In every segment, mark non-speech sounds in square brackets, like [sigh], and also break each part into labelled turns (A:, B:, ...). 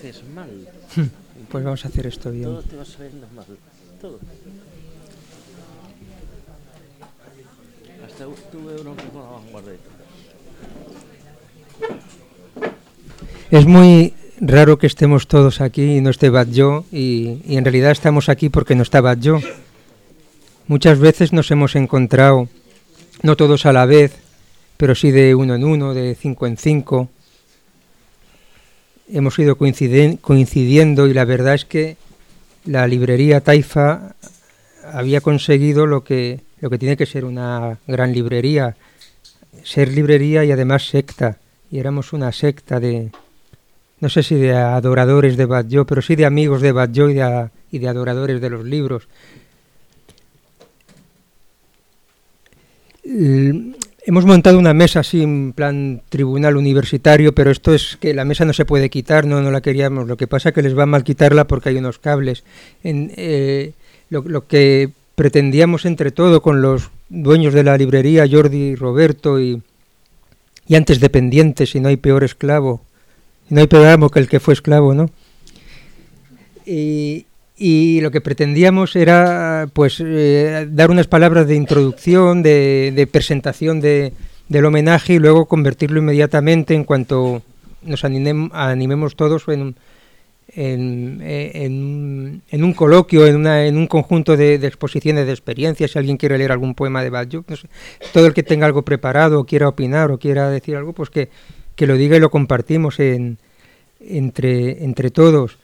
A: haces, mal.
B: Pues vamos a hacer esto bien.
A: Todo te va saliendo mal. Todo. Hasta tuve uno que con la vanguardia.
B: Es muy raro que estemos todos aquí y no esté Badjo y, y en realidad estamos aquí porque no está Badjo. Muchas veces nos hemos encontrado, no todos a la vez, pero sí de uno en uno, de cinco en cinco. Hemos ido coincidiendo y la verdad es que la librería Taifa había conseguido lo que, lo que tiene que ser una gran librería, ser librería y además secta. Y éramos una secta de, no sé si de adoradores de Badjo, pero sí de amigos de Badjo y de, y de adoradores de los libros. Hemos montado una mesa así en plan tribunal universitario, pero esto es que la mesa no se puede quitar, no, no la queríamos. Lo que pasa es que les va mal quitarla porque hay unos cables. En, eh, lo, que pretendíamos entre todo con los dueños de la librería, Jordi Roberto, y, y antes dependientes, y no hay peor esclavo, y no hay peor amo que el que fue esclavo, ¿no? Y, y lo que pretendíamos era pues eh, dar unas palabras de introducción, de, presentación de, del homenaje y luego convertirlo inmediatamente en cuanto nos aninem- animemos todos en, en, en- en un coloquio, en, una, en un conjunto de, exposiciones de experiencias, si alguien quiere leer algún poema de Badjo, no sé, todo el que tenga algo preparado, o quiera opinar o quiera decir algo, pues que, que lo diga y lo compartimos en, entre, entre todos.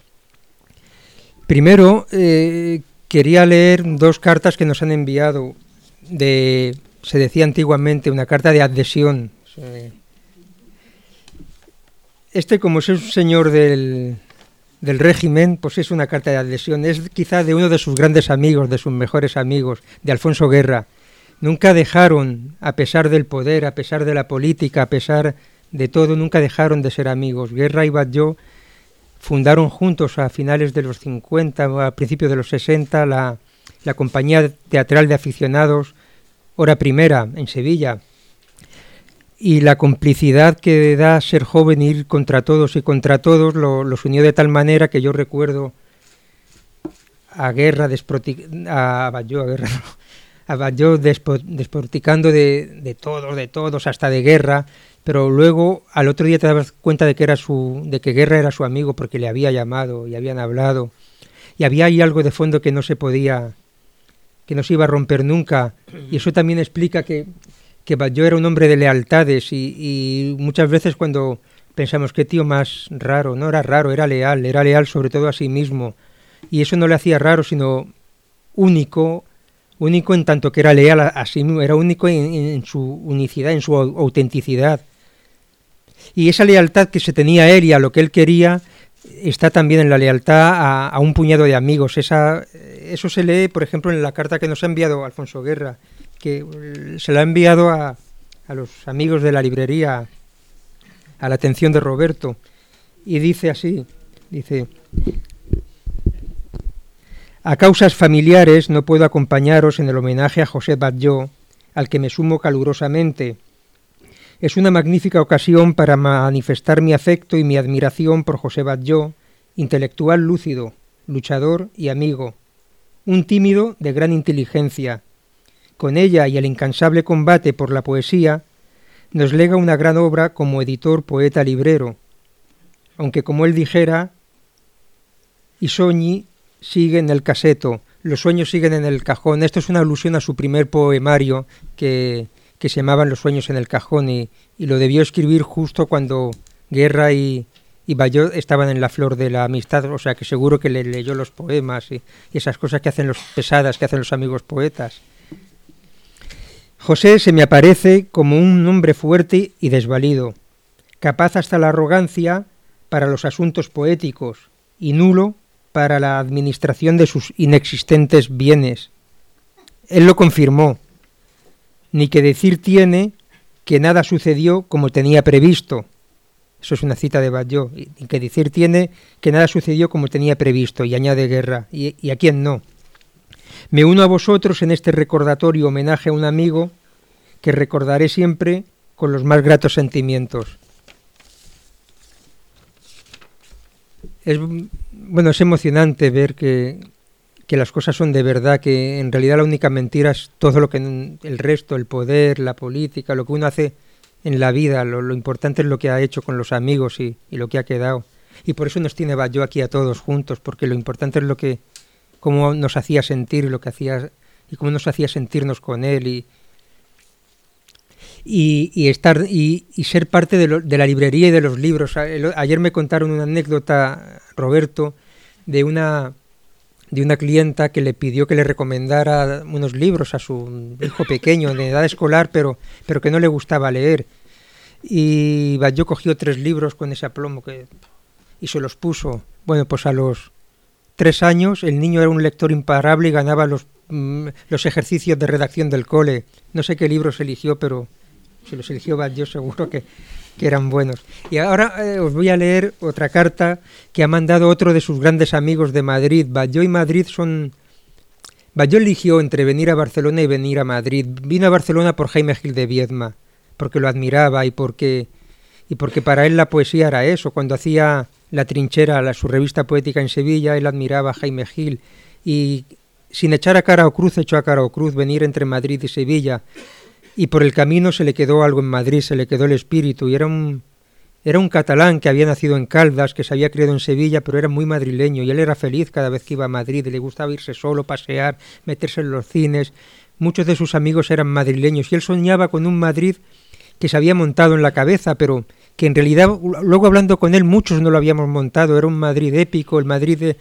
B: Primero, eh, quería leer dos cartas que nos han enviado de, se decía antiguamente, una carta de adhesión. Este, como es un señor del, del régimen, pues es una carta de adhesión. Es quizá de uno de sus grandes amigos, de sus mejores amigos, de Alfonso Guerra. Nunca dejaron, a pesar del poder, a pesar de la política, a pesar de todo, nunca dejaron de ser amigos. Guerra y Batlló fundaron juntos a finales de los 50 o a principios de los 60 la, la compañía teatral de aficionados Hora Primera en Sevilla. Y la complicidad que da ser joven ir contra todos y contra todos lo- los unió de tal manera que yo recuerdo a Guerra a a Guerra, desporticando de, de todos, de todos, hasta de Guerra, pero luego al otro día te dabas cuenta de que era su que Guerra era su amigo porque le había llamado y habían hablado. Y había ahí algo de fondo que no se podía que no se iba a romper nunca. Y eso también explica que Batlló era un hombre de lealtades y, muchas veces cuando pensamos qué tío más raro no era raro era leal era leal sobre todo a sí mismo. Y eso no le hacía raro sino único único en tanto que era leal a, sí mismo era único en, su unicidad en su au- autenticidad y esa lealtad que se tenía a él y a lo que él quería está también en la lealtad a, un puñado de amigos. Esa, eso se lee, por ejemplo, en la carta que nos ha enviado Alfonso Guerra, que eh, se la ha enviado a, a los amigos de la librería, a la atención de Roberto, y dice así, dice, a causas familiares no puedo acompañaros en el homenaje a José Batlló, al que me sumo calurosamente. Es una magnífica ocasión para manifestar mi afecto y mi admiración por José Batlló, intelectual lúcido, luchador y amigo, un tímido de gran inteligencia. Con ella y el incansable combate por la poesía, nos lega una gran obra como editor, poeta, librero, aunque como él dijera, y soñi sigue en el caseto, los sueños siguen en el cajón. Esto es una alusión a su primer poemario que, que se llamaban Los sueños en el cajón y, y lo debió escribir justo cuando Guerra y, y Bayot estaban en la flor de la amistad, o sea que seguro que le leyó los poemas y, y esas cosas que hacen los pesadas, que hacen los amigos poetas. José se me aparece como un hombre fuerte y desvalido, capaz hasta la arrogancia para los asuntos poéticos y nulo para la administración de sus inexistentes bienes. Él lo confirmó, ni que decir tiene que nada sucedió como tenía previsto. Eso es una cita de Batlló. Y que decir tiene que nada sucedió como tenía previsto, y añade Guerra. ¿Y, y a quién no? Me uno a vosotros en este recordatorio homenaje a un amigo que recordaré siempre con los más gratos sentimientos. es bueno, es emocionante ver que, que las cosas son de verdad, que en realidad la única mentira es todo lo que el resto, el poder, la política, lo que uno hace en la vida, lo, importante es lo que ha hecho con los amigos y, y, lo que ha quedado. Y por eso nos tiene yo aquí a todos juntos, porque lo importante es lo que, cómo nos hacía sentir y lo que hacía y cómo nos hacía sentirnos con él y, y, y estar y, y, ser parte de, lo, de, la librería y de los libros. Ayer me contaron una anécdota, Roberto, de una de una clienta que le pidió que le recomendara unos libros a su hijo pequeño de edad escolar, pero, pero que no le gustaba leer. Y yo cogió tres libros con ese aplomo que, y se los puso. Bueno, pues a los tres años el niño era un lector imparable y ganaba los, mm, los ejercicios de redacción del cole. No sé qué libros eligió, pero si los eligió yo seguro que, que eran buenos. Y ahora eh, os voy a leer otra carta que ha mandado otro de sus grandes amigos de Madrid. Bayó y Madrid son... Bayó eligió entre venir a Barcelona y venir a Madrid. Vino a Barcelona por Jaime Gil de Viedma, porque lo admiraba y porque, y porque para él la poesía era eso. Cuando hacía La Trinchera, la, su revista poética en Sevilla, él admiraba a Jaime Gil. Y sin echar a cara o cruz, echó a cara o cruz venir entre Madrid y Sevilla y por el camino se le quedó algo en Madrid, se le quedó el espíritu y era un era un catalán que había nacido en Caldas, que se había criado en Sevilla, pero era muy madrileño y él era feliz cada vez que iba a Madrid, le gustaba irse solo, pasear, meterse en los cines. Muchos de sus amigos eran madrileños y él soñaba con un Madrid que se había montado en la cabeza, pero que en realidad luego hablando con él muchos no lo habíamos montado, era un Madrid épico, el Madrid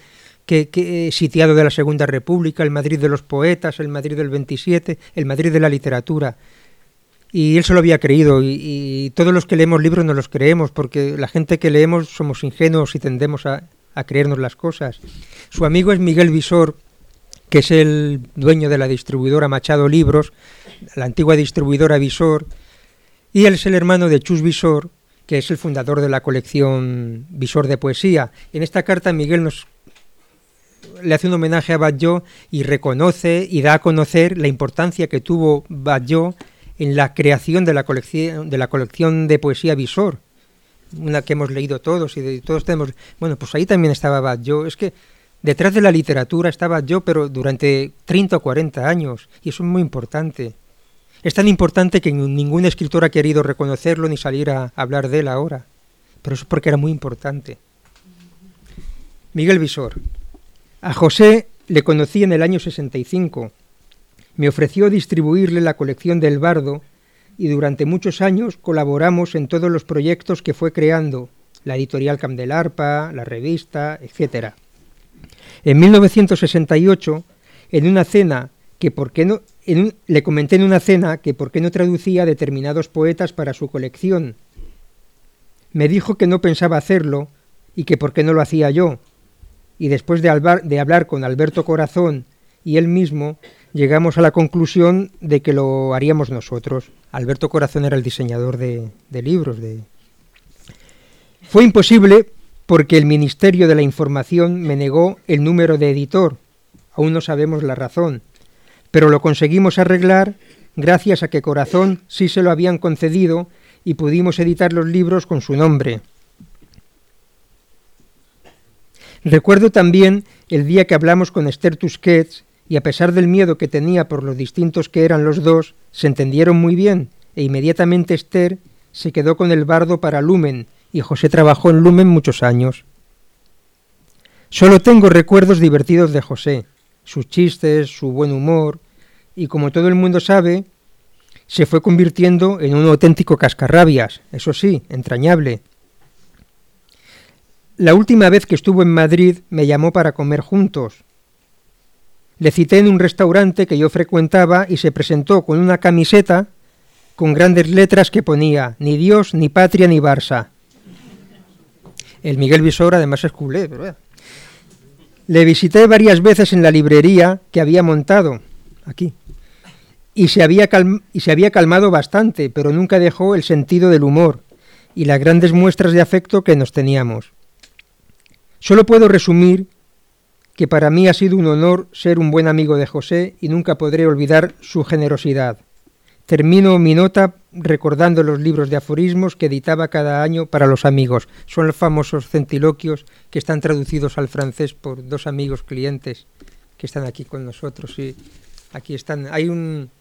B: que, que, sitiado de la Segunda República, el Madrid de los poetas, el Madrid del 27, el Madrid de la literatura y él se lo había creído y, todos los que leemos libros no los creemos porque la gente que leemos somos ingenuos y tendemos a, a creernos las cosas. Su amigo es Miguel Visor, que es el dueño de la distribuidora Machado Libros, la antigua distribuidora Visor, y él es el hermano de Chus Visor, que es el fundador de la colección Visor de Poesía. En esta carta Miguel nos le hace un homenaje a Batlló y reconoce y da a conocer la importancia que tuvo Batlló en la creación de la colección de la colección de poesía Visor, una que hemos leído todos y de, todos tenemos, bueno, pues ahí también estaba yo, es que detrás de la literatura estaba yo, pero durante 30 o 40 años, y eso es muy importante. Es tan importante que ningún escritor ha querido reconocerlo ni salir a hablar de él ahora, pero eso es porque era muy importante. Miguel Visor. A José le conocí en el año 65 me ofreció distribuirle la colección del Bardo y durante muchos años colaboramos en todos los proyectos que fue creando, la editorial Camdelarpa, la revista, etc. En 1968, en una cena que por qué no en le comenté en una cena que por qué no traducía determinados poetas para su colección. Me dijo que no pensaba hacerlo y que por qué no lo hacía yo. Y después de hablar con Alberto Corazón y él mismo, llegamos a la conclusión de que lo haríamos nosotros. Alberto Corazón era el diseñador de, libros. De... Fue imposible porque el Ministerio de la Información me negó el número de editor. Aún no sabemos la razón, pero lo conseguimos arreglar gracias a que Corazón sí se lo habían concedido y pudimos editar los libros con su nombre. Recuerdo también el día que hablamos con Esther Tusquets y a pesar del miedo que tenía por los distintos que eran los dos, se entendieron muy bien, e inmediatamente Esther se quedó con el bardo para Lumen, y José trabajó en Lumen muchos años. Solo tengo recuerdos divertidos de José, sus chistes, su buen humor, y como todo el mundo sabe, se fue convirtiendo en un auténtico cascarrabias, eso sí, entrañable. La última vez que estuvo en Madrid me llamó para comer juntos, le cité en un restaurante que yo frecuentaba y se presentó con una camiseta con grandes letras que ponía ni Dios, ni patria, ni Barça. El Miguel Visor además es culé, pero... Le visité varias veces en la librería que había montado, aquí, y se, había y se había calmado bastante, pero nunca dejó el sentido del humor y las grandes muestras de afecto que nos teníamos. Solo puedo resumir que para mí ha sido un honor ser un buen amigo de José y nunca podré olvidar su generosidad. termino mi nota recordando los libros de aforismos que editaba cada año para los amigos. Son los famosos centiloquios que están traducidos al francés por dos amigos clientes que están aquí con nosotros. Y aquí están. Hay un.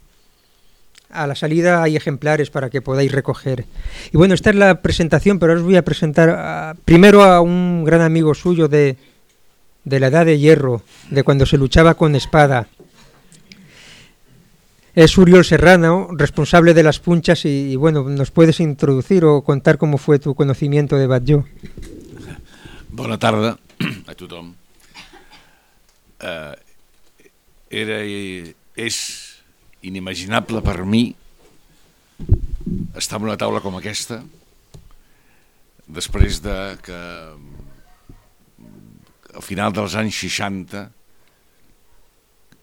B: A la salida hay ejemplares para que podáis recoger. Y bueno, esta es la presentación, pero os voy a presentar primero a un gran amigo suyo de, de la edad de hierro, de cuando se luchaba con espada. Es Uriol Serrano, responsable de las punchas, y, y bueno, ¿nos puedes introducir o contar cómo fue tu conocimiento de Batlló? [coughs]
C: Bona tarda [coughs] a tothom. Uh, era, és inimaginable per mi estar en una taula com aquesta després de que al final dels anys 60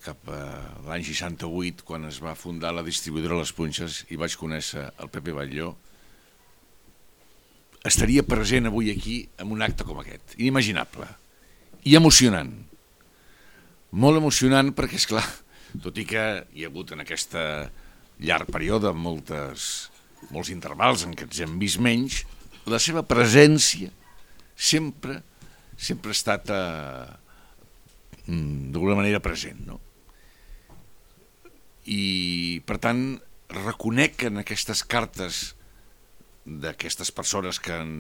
C: cap a l'any 68 quan es va fundar la distribuïdora Les Punxes i vaig conèixer el Pepe Batlló estaria present avui aquí en un acte com aquest, inimaginable. I emocionant. Molt emocionant perquè és clar tot i que hi ha hagut en aquesta llarg període moltes, molts intervals en què ens hem vist menys la seva presència sempre sempre ha estat eh, mm, d'alguna manera present no? i per tant reconec en aquestes cartes d'aquestes persones que en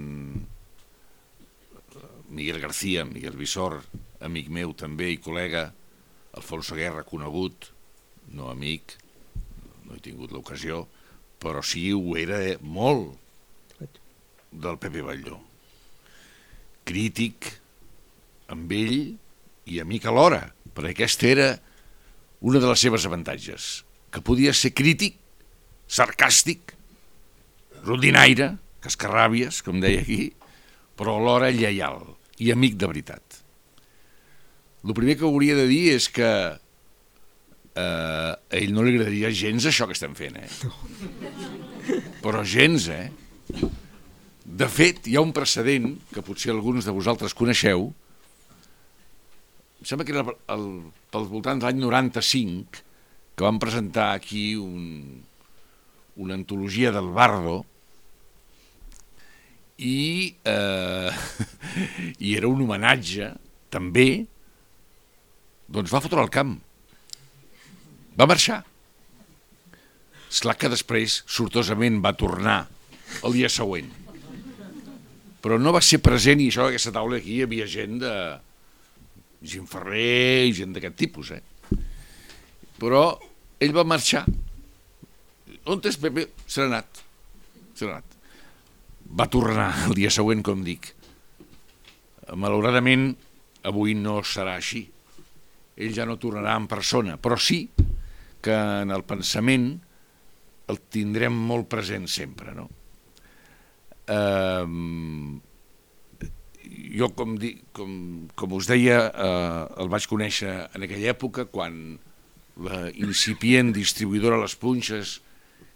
C: Miguel García, Miguel Bisor, amic meu també i col·lega, Alfonso Guerra, conegut, no amic, no he tingut l'ocasió, però sí ho era molt del Pepe Batlló. Crític amb ell i amic alhora, perquè aquesta era una de les seves avantatges, que podia ser crític, sarcàstic, rondinaire, cascarràbies, com deia aquí, però alhora lleial i amic de veritat. El primer que hauria de dir és que eh, a ell no li agradaria gens això que estem fent, eh? Però gens, eh? De fet, hi ha un precedent que potser alguns de vosaltres coneixeu, sembla que era el, el, pel voltant de l'any 95, que van presentar aquí un, una antologia del Bardo, i, eh, [laughs] i era un homenatge també. Doncs va fotre al camp. Va marxar. Esclar que després sortosament va tornar el dia següent. Però no va ser present i això aquesta taula aquí hi havia gent de gent Ferrer i gent d'aquest tipus eh? però ell va marxar on és Pepe? Se n'ha anat se anat va tornar el dia següent, com dic. Malauradament, avui no serà així. Ell ja no tornarà en persona, però sí que en el pensament el tindrem molt present sempre, no? Eh, jo, com, di, com, com us deia, eh, el vaig conèixer en aquella època, quan la incipient distribuïdora Les Punxes,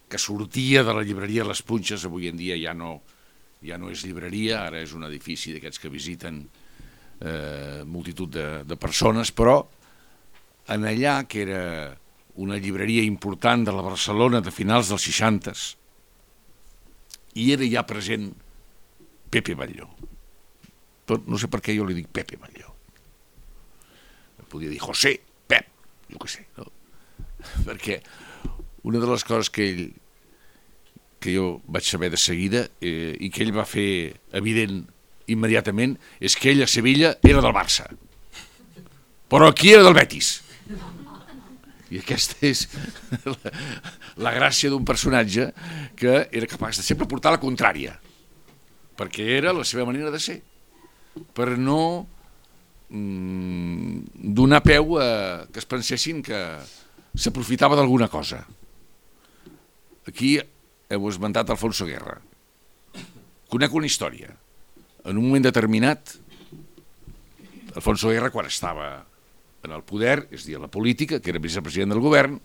C: que sortia de la llibreria Les Punxes, avui en dia ja no, ja no és llibreria, ara és un edifici d'aquests que visiten eh, multitud de, de persones, però en allà, que era una llibreria important de la Barcelona de finals dels 60 i era ja present Pepe Batlló. Però no sé per què jo li dic Pepe Batlló. Podia dir José, Pep, jo què sé, no? [laughs] Perquè una de les coses que ell que jo vaig saber de seguida eh, i que ell va fer evident immediatament és que ell a Sevilla era del Barça però aquí era del Betis i aquesta és la, la gràcia d'un personatge que era capaç de sempre portar la contrària perquè era la seva manera de ser per no mm, donar peu a que es pensessin que s'aprofitava d'alguna cosa aquí heu esmentat Alfonso Guerra. Conec una història. En un moment determinat, Alfonso Guerra, quan estava en el poder, és a dir, la política, que era vicepresident del govern,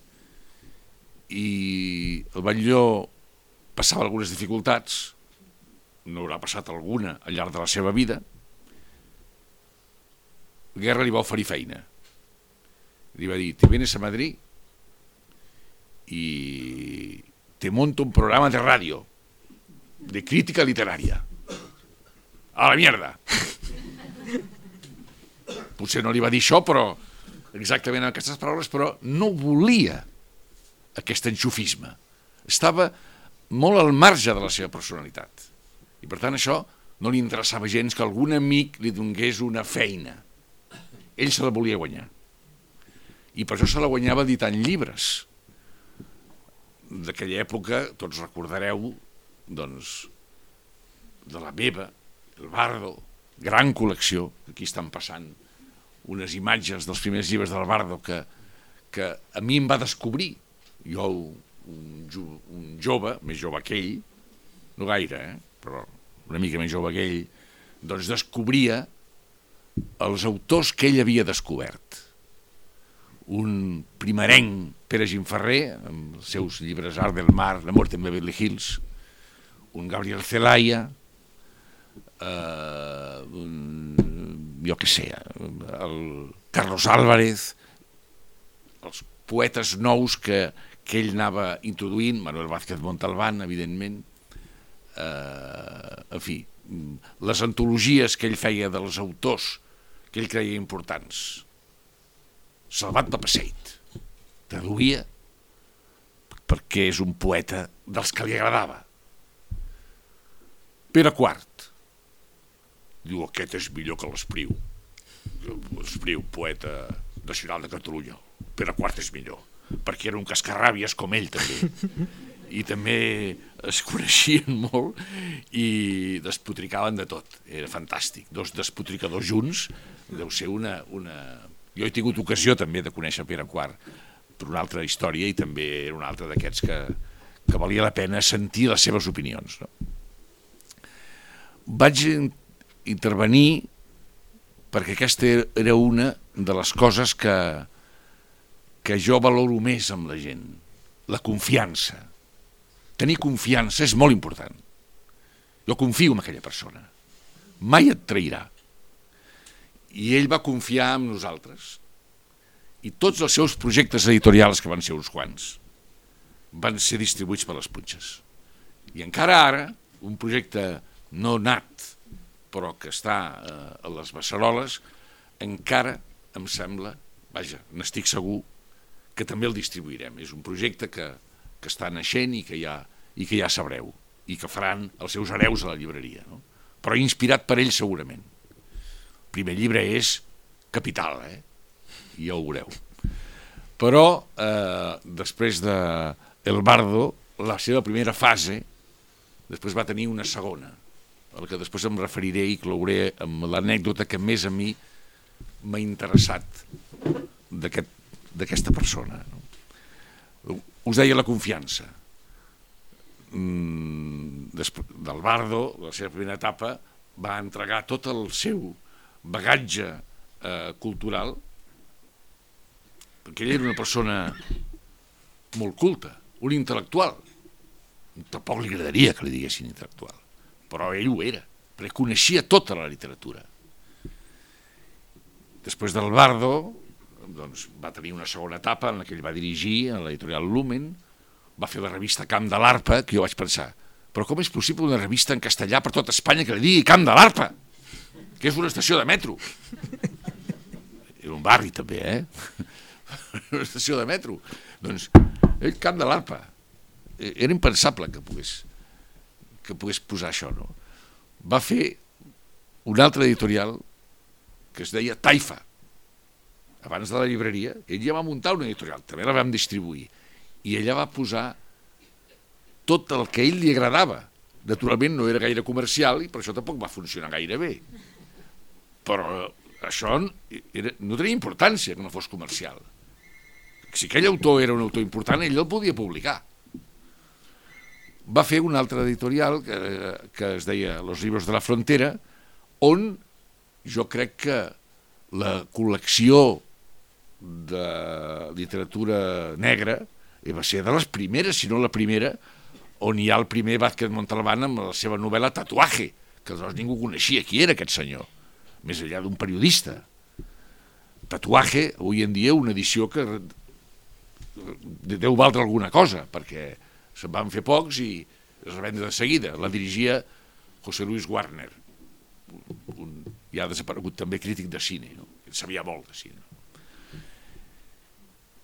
C: i el Batlló passava algunes dificultats, no haurà passat alguna al llarg de la seva vida, Guerra li va oferir feina. Li va dir, te vienes a Madrid i te monto un programa de radio de crítica literaria. A la mierda. [laughs] Potser no li va dir això, però exactament amb aquestes paraules, però no volia aquest enxufisme. Estava molt al marge de la seva personalitat. I per tant això no li interessava gens que algun amic li donés una feina. Ell se la volia guanyar. I per això se la guanyava editant llibres. D'aquella època, tots recordareu, doncs, de la meva, el Bardo, gran col·lecció, aquí estan passant unes imatges dels primers llibres del Bardo que, que a mi em va descobrir. Jo, un, jo, un jove, més jove que ell, no gaire, eh? però una mica més jove que ell, doncs descobria els autors que ell havia descobert. Un primerenc, Pere Gimferrer, amb els seus llibres Art del Mar, La mort en Beverly Hills, un Gabriel Zelaya, eh, un, jo què sé, el Carlos Álvarez, els poetes nous que, que ell anava introduint, Manuel Vázquez Montalbán, evidentment, eh, en fi, les antologies que ell feia dels autors que ell creia importants. Salvat de Passeit, traduïa perquè és un poeta dels que li agradava. Pere Quart, diu aquest és millor que l'Espriu. L'Espriu, poeta nacional de Catalunya. Pere Quart és millor, perquè era un cascarràbies com ell també. [laughs] I també es coneixien molt i despotricaven de tot. Era fantàstic. Dos despotricadors junts deu ser una, una... Jo he tingut ocasió també de conèixer Pere Quart per una altra història i també era un altre d'aquests que, que valia la pena sentir les seves opinions. No? Vaig intervenir perquè aquesta era una de les coses que, que jo valoro més amb la gent, la confiança. Tenir confiança és molt important. Jo confio en aquella persona. Mai et trairà. I ell va confiar en nosaltres. I tots els seus projectes editorials, que van ser uns quants, van ser distribuïts per les punxes. I encara ara, un projecte no nat, però que està eh, a les Beceroles, encara em sembla, vaja, n'estic segur, que també el distribuirem. És un projecte que, que està naixent i que, ja, i que ja sabreu, i que faran els seus hereus a la llibreria. No? Però inspirat per ell segurament. Primer llibre és capital, eh? ja ho veureu. Però eh, després de El Bardo, la seva primera fase, després va tenir una segona, el que després em referiré i clouré amb l'anècdota que més a mi m'ha interessat d'aquesta aquest, persona. No? Us deia la confiança. Mm, del Bardo, la seva primera etapa, va entregar tot el seu bagatge eh, cultural perquè ell era una persona molt culta, un intel·lectual. Tampoc li agradaria que li diguessin intel·lectual però ell ho era, perquè coneixia tota la literatura. Després del Bardo, doncs, va tenir una segona etapa en la que ell va dirigir a l'editorial Lumen, va fer la revista Camp de l'Arpa, que jo vaig pensar, però com és possible una revista en castellà per tot Espanya que li digui Camp de l'Arpa? Que és una estació de metro. Era un barri també, eh? [laughs] una estació de metro. Doncs, ell, Camp de l'Arpa. Era impensable que pogués que pogués posar això, no? Va fer un altre editorial que es deia Taifa. Abans de la llibreria, ell ja va muntar una editorial, també la vam distribuir, i ella va posar tot el que a ell li agradava. Naturalment no era gaire comercial i per això tampoc va funcionar gaire bé. Però això era, no tenia importància que no fos comercial. Si aquell autor era un autor important, ell el podia publicar va fer un altre editorial que, que es deia Los libros de la frontera, on jo crec que la col·lecció de literatura negra i va ser de les primeres, si no la primera, on hi ha el primer Vázquez Montalbán amb la seva novel·la Tatuaje, que aleshores ningú coneixia qui era aquest senyor, més enllà d'un periodista. Tatuaje, avui en dia, una edició que deu valdre alguna cosa, perquè se'n van fer pocs i es va vendre de seguida. La dirigia José Luis Warner, un, ja desaparegut també crític de cine, no? sabia molt de cine.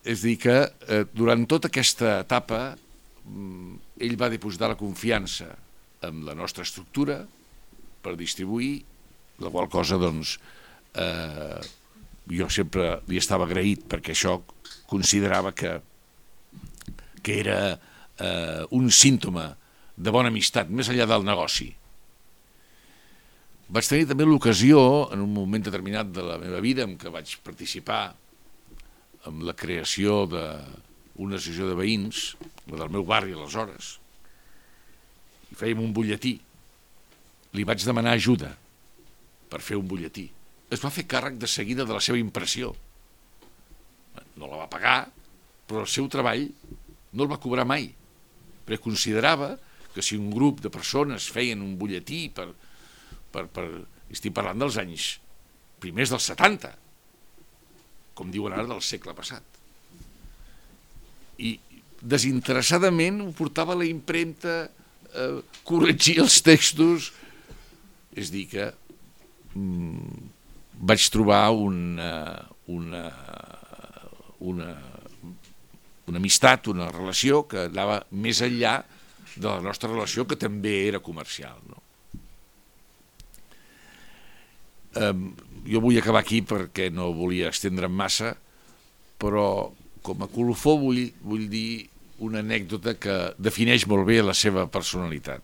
C: És dir que eh, durant tota aquesta etapa mm, ell va dipositar la confiança en la nostra estructura per distribuir, la qual cosa doncs eh, jo sempre li estava agraït perquè això considerava que, que era eh, un símptoma de bona amistat, més enllà del negoci. Vaig tenir també l'ocasió, en un moment determinat de la meva vida, en què vaig participar en la creació d'una associació de veïns, la del meu barri aleshores, i fèiem un butlletí. Li vaig demanar ajuda per fer un butlletí. Es va fer càrrec de seguida de la seva impressió. No la va pagar, però el seu treball no el va cobrar mai, perquè considerava que si un grup de persones feien un butlletí per, per, per estic parlant dels anys primers dels 70, com diuen ara del segle passat. I desinteressadament ho portava a la impremta, eh, corregir els textos, és dir que vaig trobar una, una, una, una amistat, una relació que anava més enllà de la nostra relació, que també era comercial. No? Eh, jo vull acabar aquí perquè no volia estendre'm massa, però com a colofó vull, vull dir una anècdota que defineix molt bé la seva personalitat.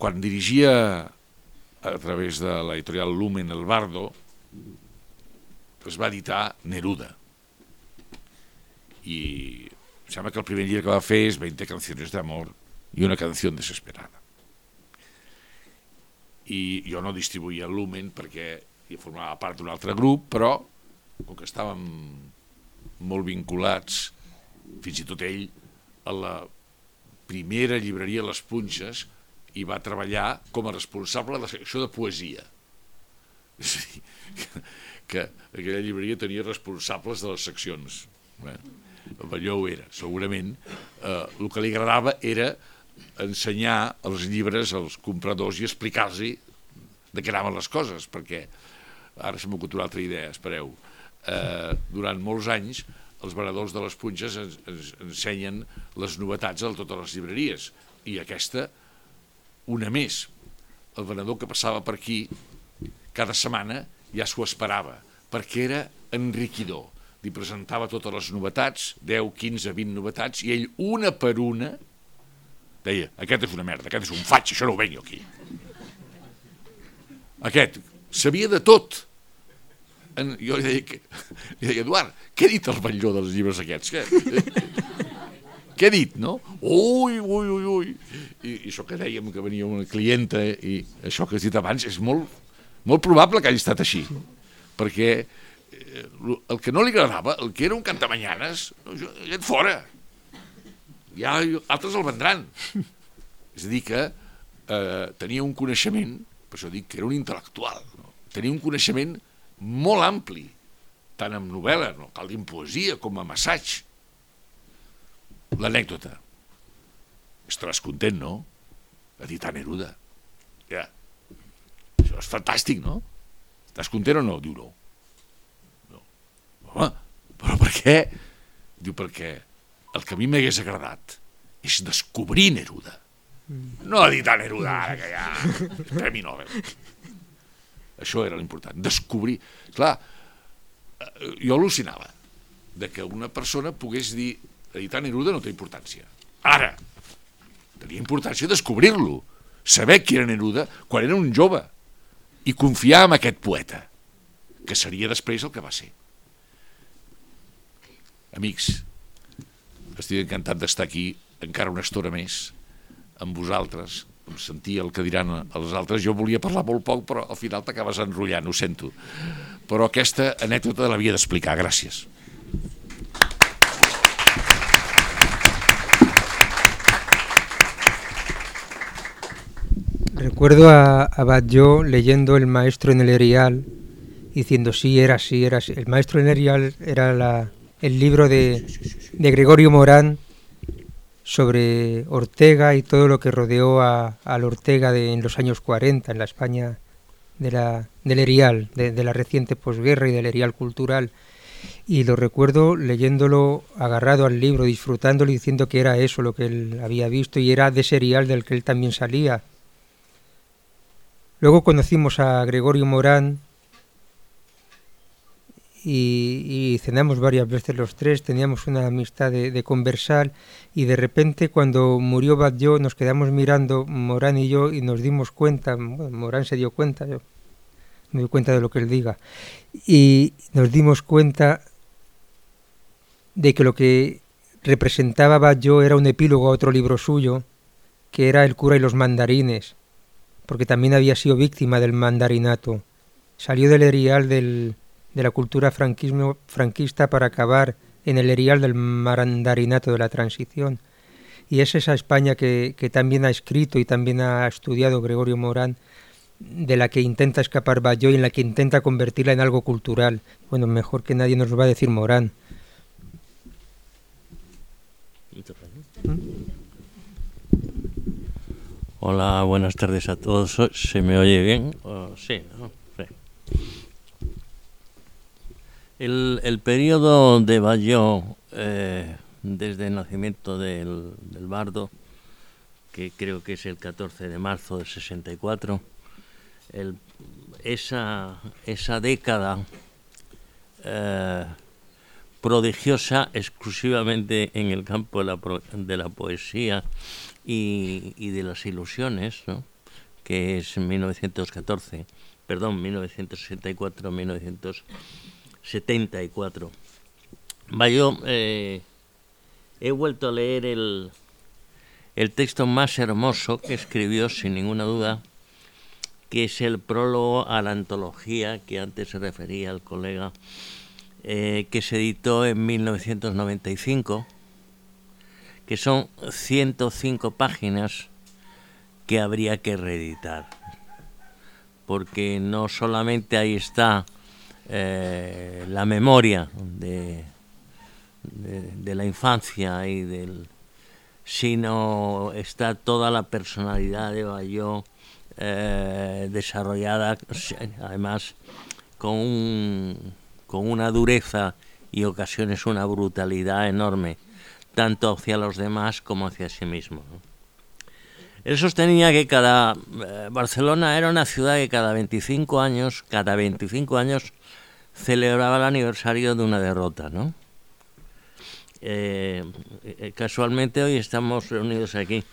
C: Quan dirigia a través de l'editorial Lumen el Bardo, es va editar Neruda. I sembla que el primer llibre que va fer és 20 canciones d'amor i una canció desesperada. I jo no distribuïa Lumen perquè hi formava part d'un altre grup, però com que estàvem molt vinculats, fins i tot ell, a la primera llibreria Les Punxes, i va treballar com a responsable de la secció de poesia. Dir, que, que aquella llibreria tenia responsables de les seccions. Eh? allò ho era, segurament. Eh, el que li agradava era ensenyar els llibres als compradors i explicar-los de què anaven les coses, perquè ara se m'ha una altra idea, espereu. Eh, durant molts anys els venedors de les punxes ens, ens ensenyen les novetats a totes les llibreries i aquesta una més. El venedor que passava per aquí cada setmana ja s'ho esperava perquè era enriquidor li presentava totes les novetats, 10, 15, 20 novetats, i ell, una per una, deia, aquest és una merda, aquest és un faig, això no ho venio aquí. Aquest, sabia de tot. En, jo li deia, que, li deia, Eduard, què ha dit el batlló dels llibres aquests? Què, què ha dit, no? Ui, ui, ui, ui. I, I això que dèiem que venia una clienta i això que has dit abans és molt, molt probable que hagi estat així. Perquè Eh, el que no li agradava, el que era un cantamanyanes, et fora. Ja altres el vendran. És a dir, que eh, tenia un coneixement, per això dic que era un intel·lectual, no? tenia un coneixement molt ampli, tant en novel·la, no cal dir en poesia, com a assaig. L'anècdota. Estaràs content, no? Editar Neruda. Ja. Això és fantàstic, no? Estàs content o no? Diu no home, però per què? Diu, perquè el que a mi m'hagués agradat és descobrir Neruda. No editar Neruda, ara que ja... Premi Nobel. Això era l'important, descobrir... Clar, eh, jo al·lucinava de que una persona pogués dir editar Neruda no té importància. Ara, tenia importància descobrir-lo, saber qui era Neruda quan era un jove i confiar en aquest poeta, que seria després el que va ser. Amics, estic encantat d'estar aquí encara una estona més amb vosaltres, sentir el que diran els altres. Jo volia parlar molt poc, però al final t'acabes enrotllant, ho sento. Però aquesta anècdota l'havia d'explicar. Gràcies.
B: Recuerdo a, a Batlló leyendo El maestro en el Erial, diciendo sí, era así, era así. El maestro en el Erial era la, el libro de, de Gregorio Morán, sobre Ortega y todo lo que rodeó a, al Ortega de, en los años 40, en la España de la, del Erial, de, la reciente posguerra y del Erial cultural. Y lo recuerdo leyéndolo agarrado al libro, disfrutándolo y diciendo que era eso lo que él había visto y era de ese del que él también salía. Luego conocimos a Gregorio Morán, y, cenamos varias veces los tres, teníamos una amistad de, conversar y de repente cuando murió Batlló nos quedamos mirando Morán y yo y nos dimos cuenta, Morán se dio cuenta, yo me doy cuenta de lo que él diga, y nos dimos cuenta de que lo que representaba Batlló era un epílogo a otro libro suyo, que era El cura y los mandarines, porque también había sido víctima del mandarinato. Salió del erial del, de la cultura franquismo, franquista para acabar en el erial del mandarinato de la transición. Y es esa España que, que, también ha escrito y también ha estudiado Gregorio Morán, de la que intenta escapar Bayó y en la que intenta convertirla en algo cultural. Bueno, mejor que nadie nos lo va a decir Morán.
D: ¿Mm? Hola, buenas tardes a todos. ¿Se me oye bien? Oh, sí, ¿no? El, el periodo de Bayó, eh, desde el nacimiento del, del, bardo, que creo que es el 14 de marzo del 64, el, esa, esa década eh, prodigiosa exclusivamente en el campo de la, de la poesía y, de las ilusiones, ¿no? que es 1914, perdón, 1964-1914. 74. Yo eh, he vuelto a leer el, el texto más hermoso que escribió, sin ninguna duda, que es el prólogo a la antología que antes se refería al colega, eh, que se editó en 1995, que son 105 páginas que habría que reeditar, porque no solamente ahí está eh, la memoria de, la infancia y del sino está toda la personalidad de Bayó eh, desarrollada además con, con una dureza y ocasiones una brutalidad enorme tanto hacia los demás como hacia sí mismo. Él sostenía que cada eh, Barcelona era una ciudad que cada 25 años, cada 25 años celebraba el aniversario de una derrota, ¿no? Eh, eh, casualmente hoy estamos reunidos aquí,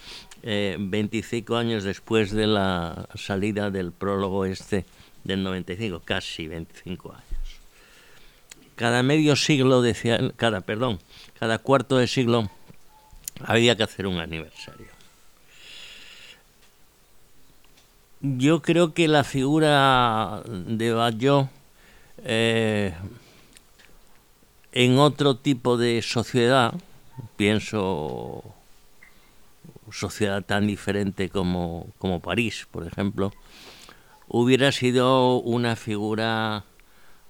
D: eh, 25 años después de la salida del prólogo este del 95, casi 25 años. Cada medio siglo, decía, cada, perdón, cada cuarto de siglo había que hacer un aniversario. Yo creo que la figura de Bayó eh, en otro tipo de sociedad, pienso sociedad tan diferente como, como París, por ejemplo, hubiera sido una figura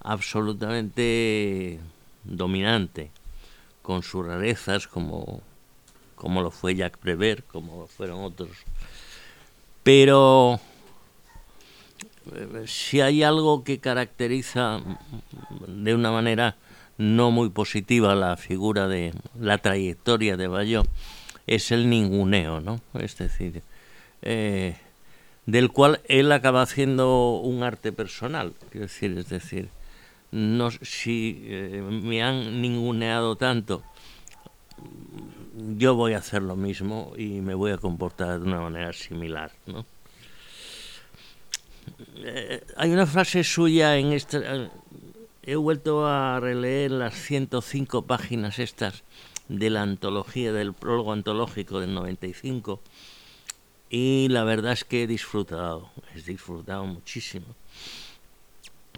D: absolutamente dominante, con sus rarezas como, como lo fue Jacques Prévert, como fueron otros. Pero si hay algo que caracteriza de una manera no muy positiva la figura de la trayectoria de Bayó es el ninguneo, ¿no? Es decir, eh, del cual él acaba haciendo un arte personal, quiero decir, es decir, no si eh, me han ninguneado tanto, yo voy a hacer lo mismo y me voy a comportar de una manera similar, ¿no? Eh, hay una frase suya en esta. Eh, he vuelto a releer las 105 páginas estas de la antología, del prólogo antológico del 95, y la verdad es que he disfrutado, he disfrutado muchísimo.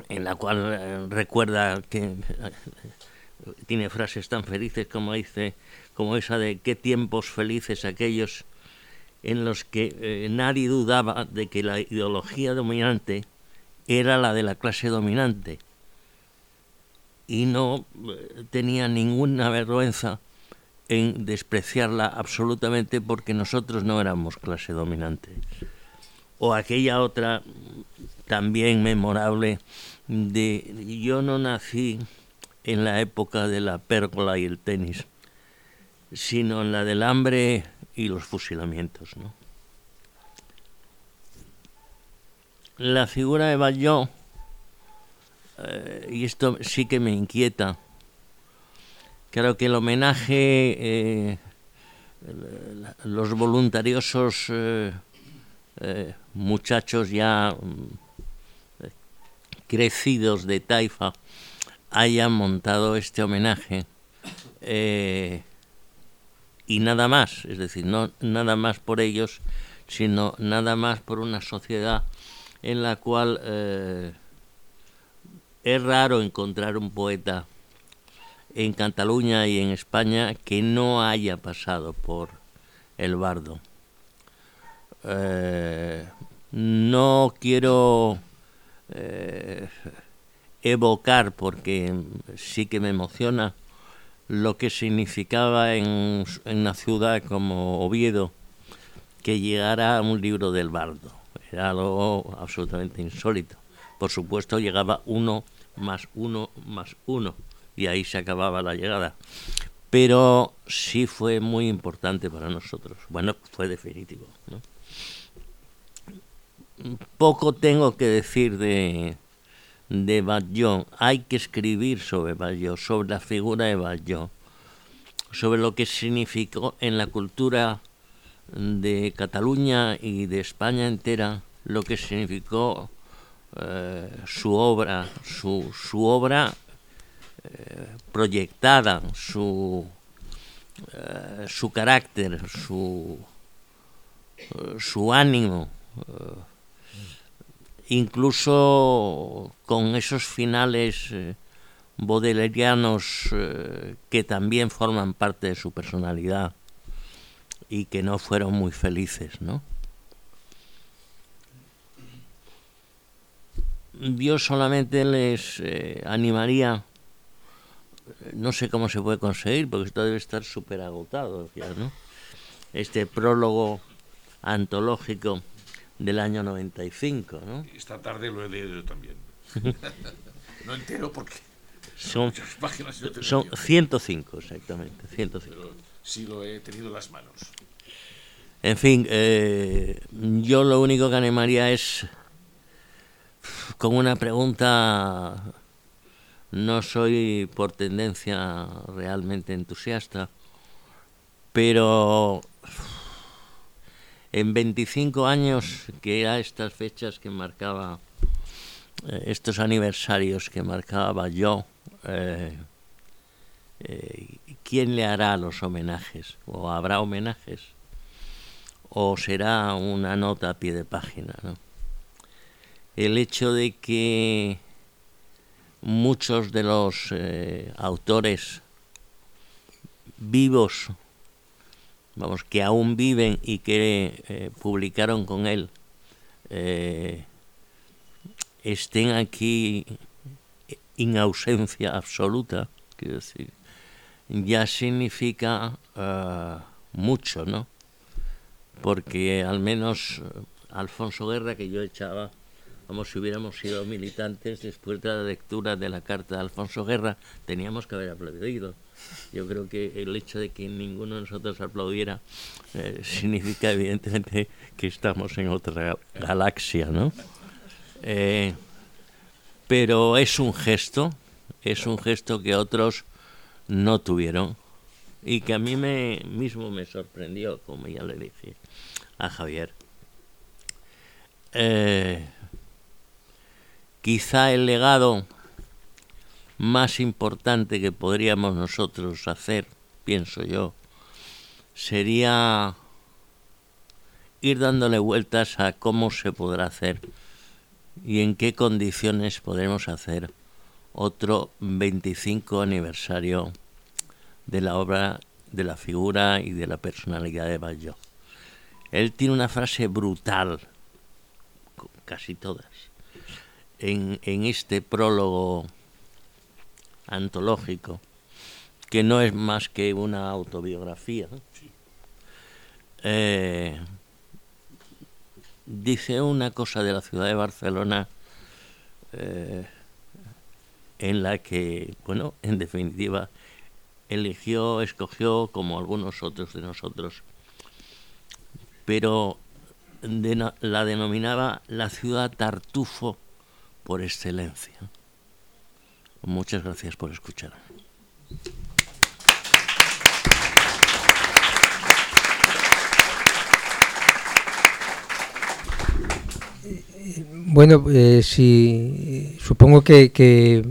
D: En la cual eh, recuerda que eh, tiene frases tan felices como dice, como esa de qué tiempos felices aquellos en los que eh, nadie dudaba de que la ideología dominante era la de la clase dominante y no tenía ninguna vergüenza en despreciarla absolutamente porque nosotros no éramos clase dominante. O aquella otra también memorable de yo no nací en la época de la pérgola y el tenis, sino en la del hambre y los fusilamientos. ¿no? La figura de Bayó, eh, y esto sí que me inquieta, creo que el homenaje, eh, los voluntariosos eh, eh, muchachos ya mm, crecidos de Taifa hayan montado este homenaje eh, y nada más, es decir, no nada más por ellos, sino nada más por una sociedad en la cual eh, es raro encontrar un poeta en Cataluña y en España que no haya pasado por el bardo. Eh, no quiero eh, evocar, porque sí que me emociona, lo que significaba en, en una ciudad como Oviedo que llegara un libro del bardo. Era algo absolutamente insólito. Por supuesto, llegaba uno más uno más uno y ahí se acababa la llegada. Pero sí fue muy importante para nosotros. Bueno, fue definitivo. Poco tengo que decir de, de Batlló. Hay que escribir sobre Batlló, sobre la figura de Batlló, sobre lo que significó en la cultura de Cataluña y de España entera, lo que significó eh, su obra, su, su obra eh, proyectada, su, eh, su carácter, su, su ánimo, incluso con esos finales eh, bodelerianos eh, que también forman parte de su personalidad y que no fueron muy felices, ¿no? Yo solamente les eh, animaría, no sé cómo se puede conseguir, porque esto debe estar súper agotado ya, ¿no? Este prólogo antológico del año 95, ¿no?
C: Esta tarde lo he leído también. [laughs] no entero porque
D: Son, [laughs]
C: páginas
D: son
C: yo,
D: 105, exactamente, 105.
C: pero sí lo he tenido en las manos.
D: En fin, eh, yo lo único que animaría es con una pregunta. No soy por tendencia realmente entusiasta, pero en 25 años, que era estas fechas que marcaba, eh, estos aniversarios que marcaba yo, eh, eh, ¿quién le hará los homenajes? ¿O habrá homenajes? ¿O será una nota a pie de página? El hecho de que muchos de los autores vivos, vamos, que aún viven y que eh, publicaron con él, eh, estén aquí en ausencia absoluta, quiero decir, ya significa eh, mucho, ¿no? Porque al menos Alfonso Guerra, que yo echaba, como si hubiéramos sido militantes, después de la lectura de la carta de Alfonso Guerra, teníamos que haber aplaudido. Yo creo que el hecho de que ninguno de nosotros aplaudiera eh, [laughs] significa evidentemente que estamos en otra galaxia, ¿no? Eh, pero es un gesto, es un gesto que otros no tuvieron y que a mí me mismo me sorprendió, como ya le dije a Javier. Eh, quizá el legado más importante que podríamos nosotros hacer, pienso yo, sería ir dándole vueltas a cómo se podrá hacer y en qué condiciones podremos hacer otro 25 aniversario de la obra, de la figura y de la personalidad de Bayo. Él tiene una frase brutal, casi todas, en, en este prólogo antológico, que no es más que una autobiografía, eh, dice una cosa de la ciudad de Barcelona eh, en la que, bueno, en definitiva, eligió, escogió, como algunos otros de nosotros, pero la denominaba la ciudad tartufo por excelencia. Muchas gracias por escuchar.
B: Bueno, eh, si, supongo que,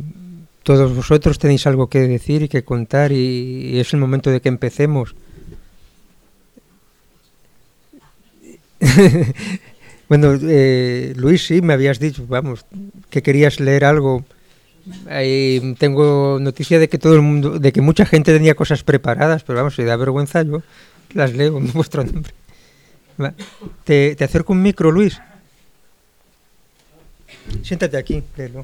B: todos vosotros tenéis algo que decir y que contar y, y es el momento de que empecemos. [laughs] bueno, eh, Luis, sí, me habías dicho, vamos, que querías leer algo. Tengo noticia de que todo el mundo, de que mucha gente tenía cosas preparadas, pero vamos, si da vergüenza yo las leo en [laughs] vuestro nombre. Te, te acerco un micro, Luis. Siéntate aquí, léelo.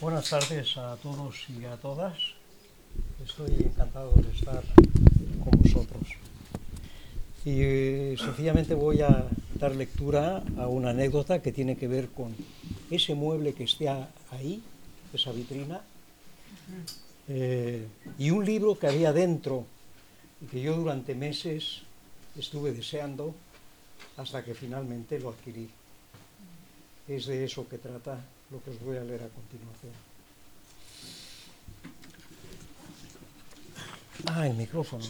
E: Buenas tardes a todos y a todas. Estoy encantado de estar con vosotros. Y eh, sencillamente voy a dar lectura a una anécdota que tiene que ver con ese mueble que está ahí, esa vitrina, eh, y un libro que había dentro y que yo durante meses estuve deseando hasta que finalmente lo adquirí. Es de eso que trata lo que os voy a leer a continuación. Ah, el micrófono.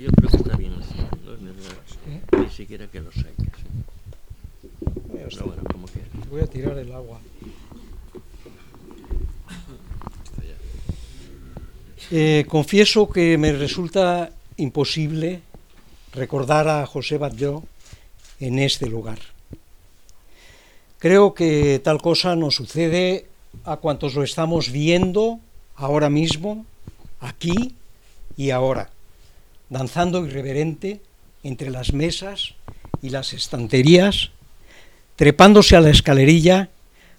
D: Yo creo que está bien así. No es necesario ni siquiera que lo saques. Pero bueno, como quieras.
E: Voy a tirar el agua. Eh, confieso que me resulta imposible recordar a José Batlló en este lugar. Creo que tal cosa nos sucede a cuantos lo estamos viendo ahora mismo, aquí y ahora, danzando irreverente entre las mesas y las estanterías, trepándose a la escalerilla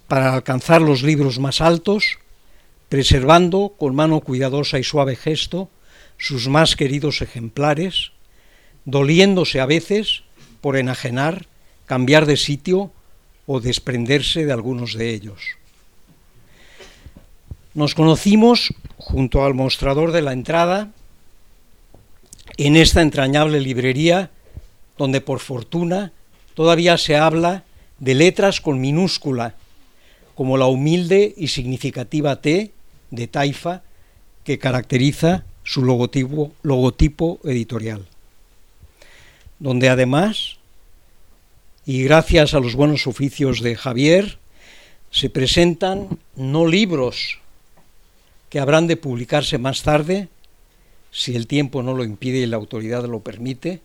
E: para alcanzar los libros más altos, preservando con mano cuidadosa y suave gesto sus más queridos ejemplares, doliéndose a veces por enajenar, cambiar de sitio o desprenderse de algunos de ellos. Nos conocimos junto al mostrador de la entrada en esta entrañable librería donde por fortuna todavía se habla de letras con minúscula, como la humilde y significativa T de Taifa que caracteriza su logotipo, editorial, donde además, y gracias a los buenos oficios de Javier, se presentan no libros que habrán de publicarse más tarde, si el tiempo no lo impide y la autoridad lo permite,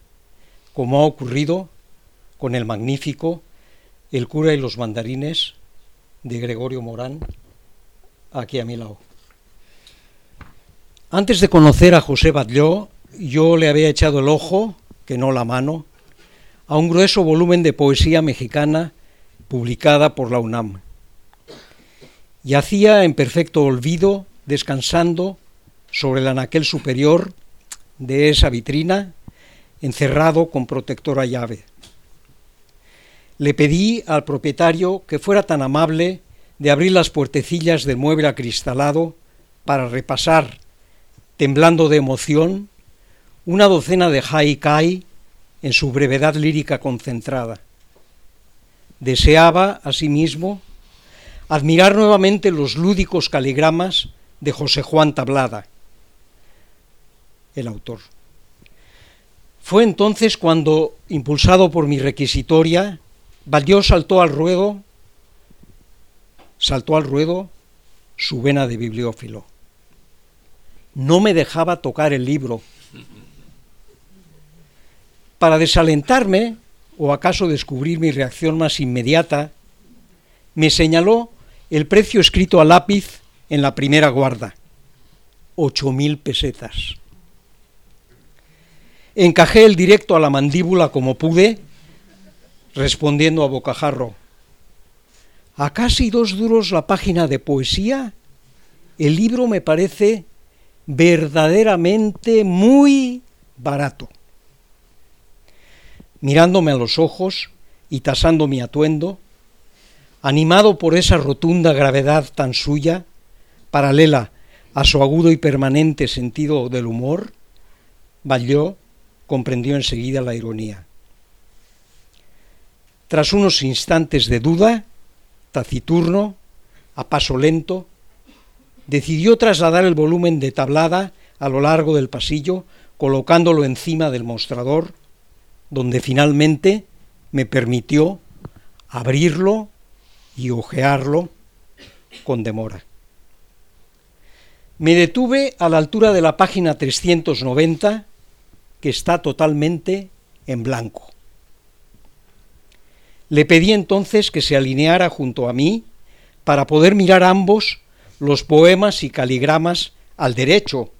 E: como ha ocurrido con el magnífico El cura y los mandarines de Gregorio Morán, aquí a mi lado. Antes de conocer a José Batlló, yo le había echado el ojo, que no la mano, a un grueso volumen de poesía mexicana publicada por la UNAM. Yacía en perfecto olvido, descansando sobre el anaquel superior de esa vitrina, encerrado con protectora llave. Le pedí al propietario que fuera tan amable de abrir las puertecillas del mueble acristalado para repasar, temblando de emoción, una docena de haikai en su brevedad lírica concentrada. Deseaba, asimismo, admirar nuevamente los lúdicos caligramas de José Juan Tablada, el autor. Fue entonces cuando, impulsado por mi requisitoria, Valió saltó al ruedo, saltó al ruedo su vena de bibliófilo. No me dejaba tocar el libro. Para desalentarme, o acaso descubrir mi reacción más inmediata, me señaló el precio escrito a lápiz en la primera guarda, ocho mil pesetas. Encajé el directo a la mandíbula como pude, respondiendo a bocajarro, a casi dos duros la página de poesía, el libro me parece verdaderamente muy barato. Mirándome a los ojos y tasando mi atuendo, animado por esa rotunda gravedad tan suya, paralela a su agudo y permanente sentido del humor, Balló comprendió enseguida la ironía. Tras unos instantes de duda, taciturno, a paso lento, decidió trasladar el volumen de tablada a lo largo del pasillo, colocándolo encima del mostrador, donde finalmente me permitió abrirlo y hojearlo con demora. Me detuve a la altura de la página 390, que está totalmente en blanco. Le pedí entonces que se alineara junto a mí para poder mirar ambos los poemas y caligramas al derecho,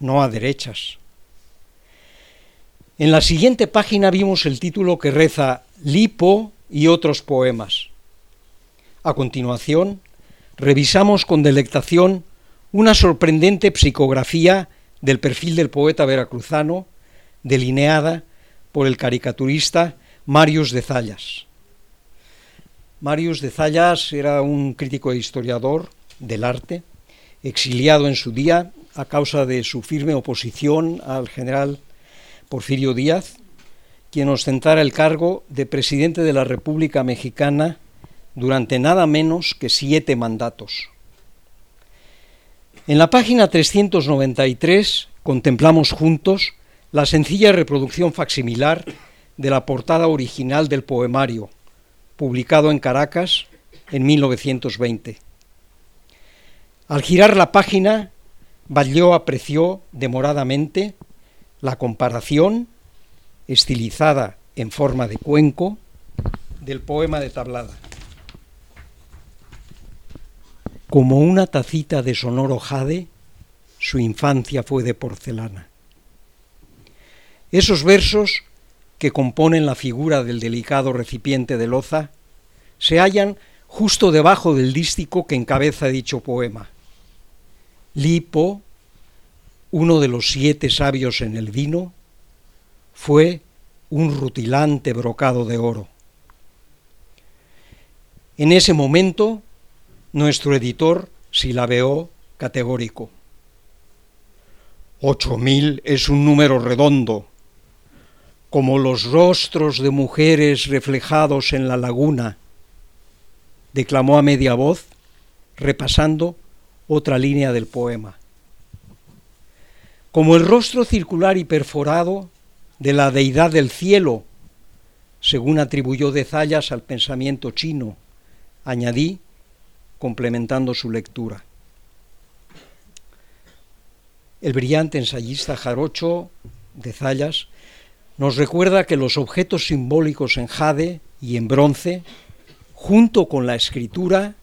E: no a derechas. En la siguiente página vimos el título que reza Lipo y otros poemas. A continuación, revisamos con delectación una sorprendente psicografía del perfil del poeta veracruzano, delineada por el caricaturista Marius de Zayas. Marius de Zayas era un crítico e historiador del arte, exiliado en su día a causa de su firme oposición al general Porfirio Díaz, quien ostentara el cargo de presidente de la República Mexicana durante nada menos que siete mandatos. En la página 393 contemplamos juntos la sencilla reproducción facsimilar de la portada original del poemario, publicado en Caracas en 1920. Al girar la página, Balló apreció demoradamente la comparación, estilizada en forma de cuenco, del poema de Tablada. Como una tacita de sonoro jade, su infancia fue de porcelana. Esos versos que componen la figura del delicado recipiente de loza se hallan justo debajo del dístico que encabeza dicho poema. Lipo, uno de los siete sabios en el vino, fue un rutilante brocado de oro. En ese momento, nuestro editor silabeó categórico. Ocho mil es un número redondo, como los rostros de mujeres reflejados en la laguna, declamó a media voz, repasando otra línea del poema. Como el rostro circular y perforado de la deidad del cielo, según atribuyó de Zayas al pensamiento chino, añadí, complementando su lectura. El brillante ensayista jarocho de Zayas nos recuerda que los objetos simbólicos en jade y en bronce, junto con la escritura,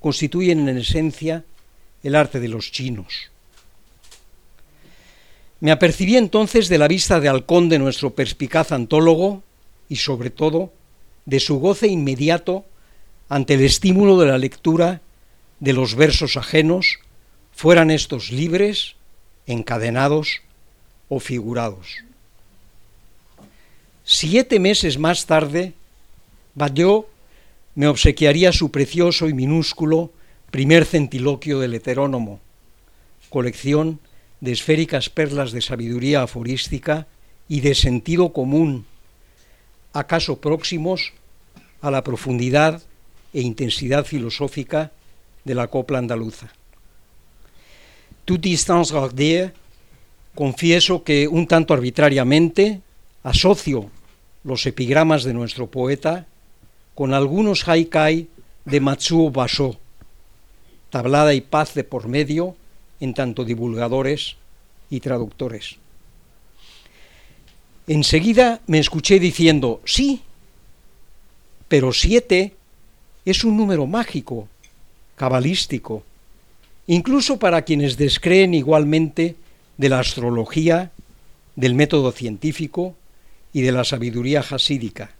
E: constituyen en esencia el arte de los chinos. Me apercibí entonces de la vista de halcón de nuestro perspicaz antólogo y sobre todo de su goce inmediato ante el estímulo de la lectura de los versos ajenos, fueran estos libres, encadenados o figurados. Siete meses más tarde, Ballot me obsequiaría su precioso y minúsculo primer centiloquio del heterónomo, colección de esféricas perlas de sabiduría aforística y de sentido común, acaso próximos a la profundidad e intensidad filosófica de la copla andaluza. Tout distance gardée, confieso que un tanto arbitrariamente asocio los epigramas de nuestro poeta con algunos haikai de Matsuo Basho, tablada y paz de por medio en tanto divulgadores y traductores. Enseguida me escuché diciendo, sí, pero siete es un número mágico, cabalístico, incluso para quienes descreen igualmente de la astrología, del método científico y de la sabiduría jasídica.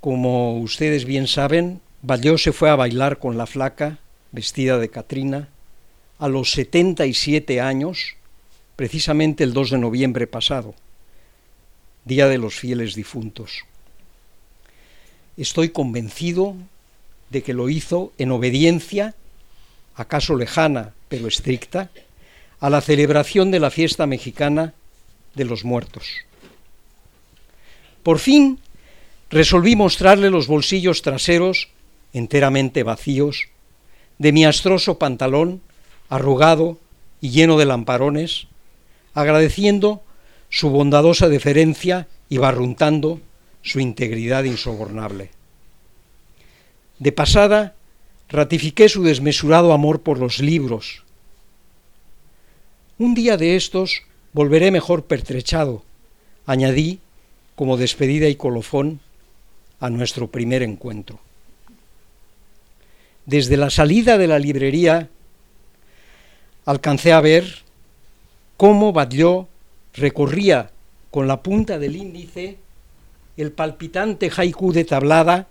E: Como ustedes bien saben, Balló se fue a bailar con la flaca, vestida de Catrina, a los 77 años, precisamente el 2 de noviembre pasado, Día de los Fieles Difuntos. Estoy convencido de que lo hizo en obediencia, acaso lejana pero estricta, a la celebración de la fiesta mexicana de los muertos. Por fin resolví mostrarle los bolsillos traseros enteramente vacíos de mi astroso pantalón arrugado y lleno de lamparones, agradeciendo su bondadosa deferencia y barruntando su integridad insobornable. De pasada, ratifiqué su desmesurado amor por los libros. Un día de estos volveré mejor pertrechado, añadí como despedida y colofón a nuestro primer encuentro. Desde la salida de la librería alcancé a ver cómo Badiou recorría con la punta del índice el palpitante haiku de tablada,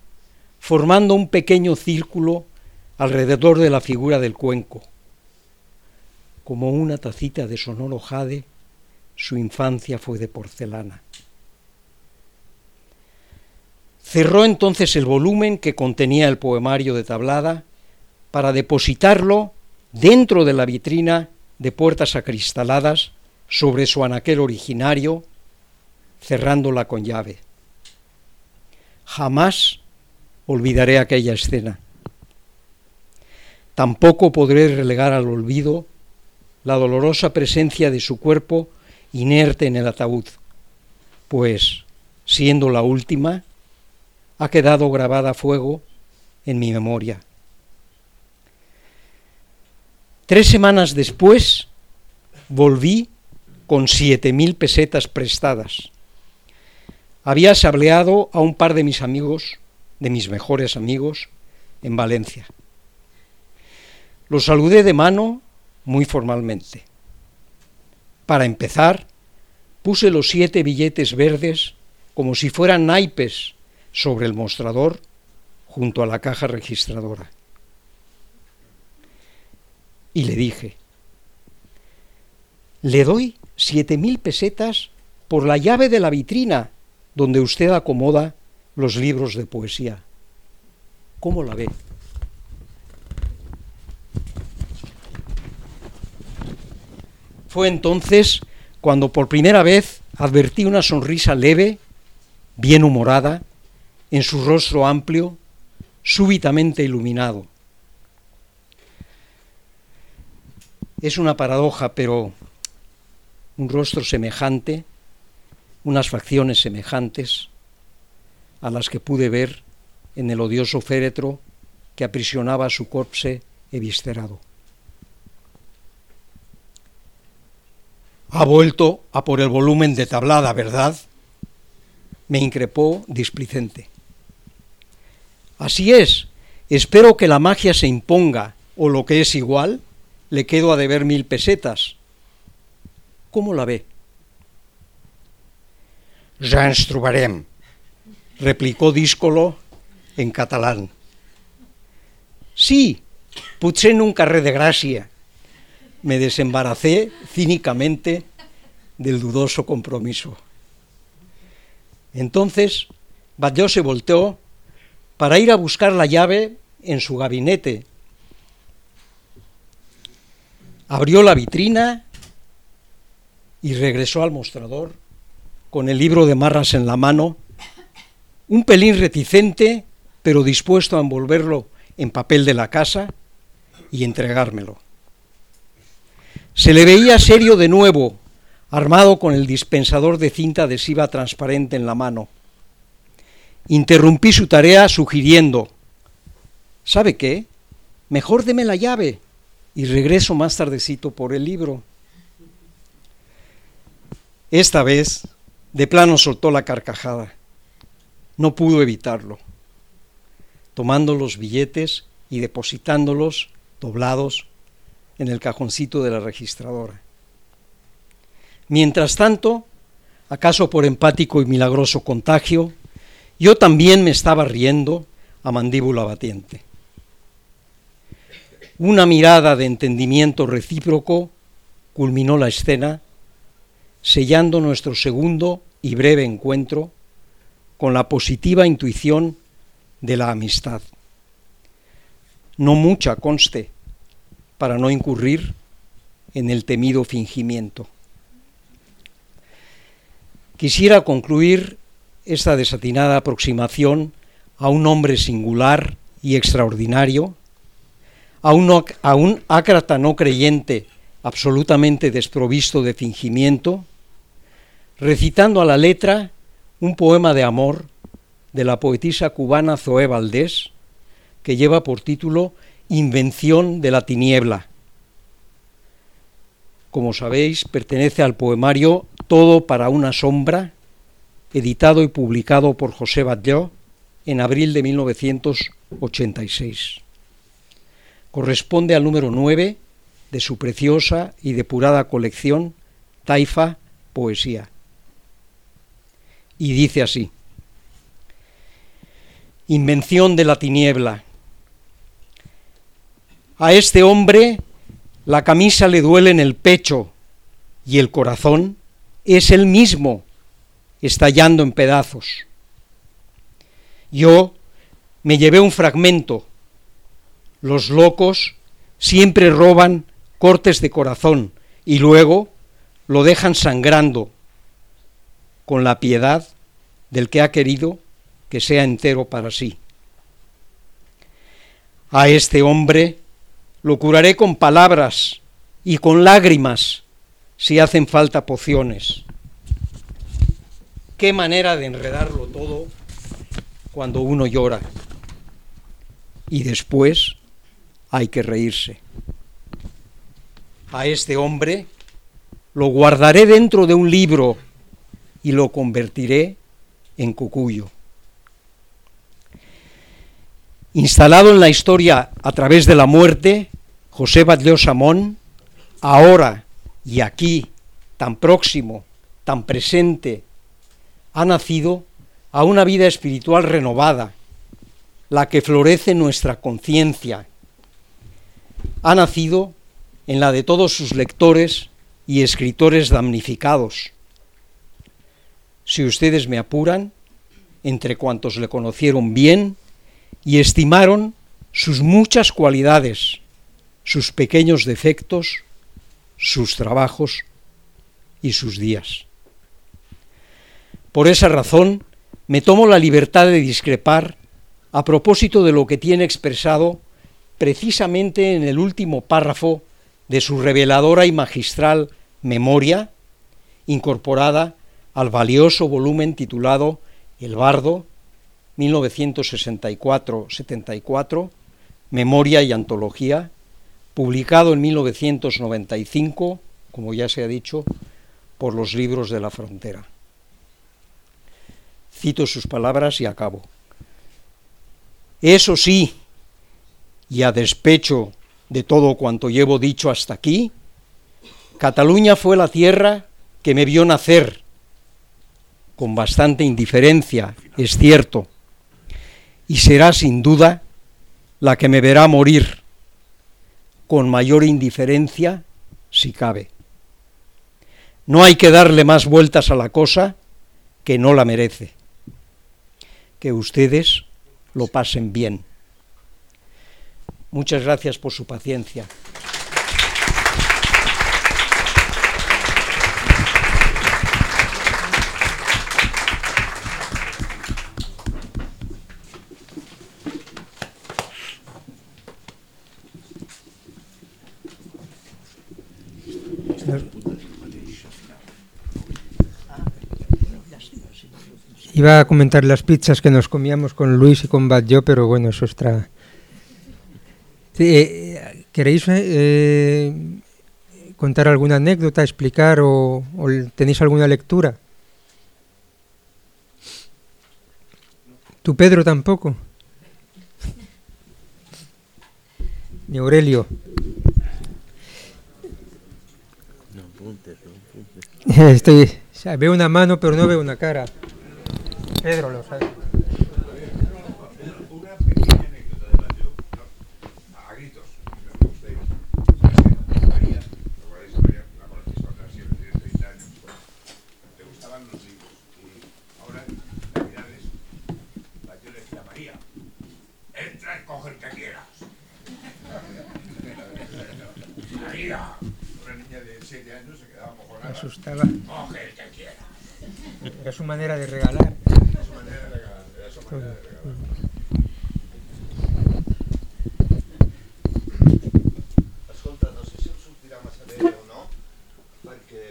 E: formando un pequeño círculo alrededor de la figura del cuenco. Como una tacita de sonoro jade, su infancia fue de porcelana. Cerró entonces el volumen que contenía el poemario de tablada para depositarlo dentro de la vitrina de puertas acristaladas sobre su anaquel originario, cerrándola con llave. Jamás olvidaré aquella escena. Tampoco podré relegar al olvido la dolorosa presencia de su cuerpo inerte en el ataúd, pues, siendo la última, ha quedado grabada a fuego en mi memoria. Tres semanas después volví con siete mil pesetas prestadas. Había sableado a un par de mis amigos, de mis mejores amigos, en Valencia. Los saludé de mano muy formalmente. Para empezar, puse los siete billetes verdes como si fueran naipes sobre el mostrador junto a la caja registradora. Y le dije, le doy siete mil pesetas por la llave de la vitrina donde usted acomoda los libros de poesía. ¿Cómo la ve? Fue entonces cuando por primera vez advertí una sonrisa leve, bien humorada, en su rostro amplio, súbitamente iluminado. Es una paradoja, pero un rostro semejante, unas facciones semejantes a las que pude ver en el odioso féretro que aprisionaba su corpse eviscerado. Ha vuelto a por el volumen de tablada, ¿verdad? Me increpó displicente. Así es, espero que la magia se imponga, o lo que es igual, le quedo a deber mil pesetas. ¿Cómo la ve? Ja ens trobarem, replicó Díscolo en catalán. Sí, potser en un carrer de Gràcia. Me desembaracé cínicamente del dudoso compromiso. Entonces, Batlló se volteó para ir a buscar la llave en su gabinete. Abrió la vitrina y regresó al mostrador con el libro de marras en la mano, un pelín reticente, pero dispuesto a envolverlo en papel de la casa y entregármelo. Se le veía serio de nuevo, armado con el dispensador de cinta adhesiva transparente en la mano. Interrumpí su tarea sugiriendo, ¿sabe qué? Mejor deme la llave y regreso más tardecito por el libro. Esta vez, de plano soltó la carcajada. No pudo evitarlo. Tomando los billetes y depositándolos doblados en el cajoncito de la registradora. Mientras tanto, acaso por empático y milagroso contagio, yo también me estaba riendo a mandíbula batiente. Una mirada de entendimiento recíproco culminó la escena, sellando nuestro segundo y breve encuentro con la positiva intuición de la amistad. No mucha conste, para no incurrir en el temido fingimiento. Quisiera concluir esta desatinada aproximación a un hombre singular y extraordinario, a un, ácrata no creyente absolutamente desprovisto de fingimiento, recitando a la letra un poema de amor de la poetisa cubana Zoé Valdés, que lleva por título Invención de la tiniebla. Como sabéis, pertenece al poemario Todo para una sombra, editado y publicado por José Batlló en abril de 1986. Corresponde al número 9 de su preciosa y depurada colección Taifa Poesía. Y dice así, Invención de la tiniebla. A este hombre la camisa le duele en el pecho y el corazón es el mismo, estallando en pedazos. Yo me llevé un fragmento. Los locos siempre roban cortes de corazón y luego lo dejan sangrando con la piedad del que ha querido que sea entero para sí. A este hombre lo curaré con palabras y con lágrimas si hacen falta pociones. Qué manera de enredarlo todo cuando uno llora. Y después hay que reírse. A este hombre lo guardaré dentro de un libro y lo convertiré en cucuyo. Instalado en la historia a través de la muerte, José Batlló Samón, ahora y aquí, tan próximo, tan presente, ha nacido a una vida espiritual renovada, la que florece en nuestra conciencia. Ha nacido en la de todos sus lectores y escritores damnificados. Si ustedes me apuran, entre cuantos le conocieron bien y estimaron sus muchas cualidades, sus pequeños defectos, sus trabajos y sus días. Por esa razón, me tomo la libertad de discrepar a propósito de lo que tiene expresado precisamente en el último párrafo de su reveladora y magistral memoria, incorporada al valioso volumen titulado El Bardo, 1964-74, Memoria y Antología, publicado en 1995, como ya se ha dicho, por los libros de la frontera. Cito sus palabras y acabo. Eso sí, y a despecho de todo cuanto llevo dicho hasta aquí, Cataluña fue la tierra que me vio nacer, con bastante indiferencia, es cierto, y será sin duda la que me verá morir, con mayor indiferencia si cabe. No hay que darle más vueltas a la cosa que no la merece que ustedes lo pasen bien. Muchas gracias por su paciencia.
B: Iba a comentar las pizzas que nos comíamos con Luis y con Badjo, pero bueno, eso está Eh, ¿Queréis eh, contar alguna anécdota, explicar o, o tenéis alguna lectura? ¿Tu Pedro tampoco? Ni Aurelio.
D: No apuntes, no apuntes. [laughs]
B: Estoy, o sea, veo una mano pero no veo una cara. Pedro lo sabe.
F: Una pequeña anécdota de no, a gritos, me gusta. María, ¿recordáis a María? La conocéis cuando era siempre, tiene 30 años. Le gustaban los libros. Y ahora, en Navidades, Batlló le decía a María, entra y coge el que quieras. María, una niña de 7 años se quedaba
B: Me
F: mojonada.
B: asustaba.
F: Coge el que quieras.
B: Era su manera de regalar.
G: Escolta, no sé si em sortirà massa bé o no, perquè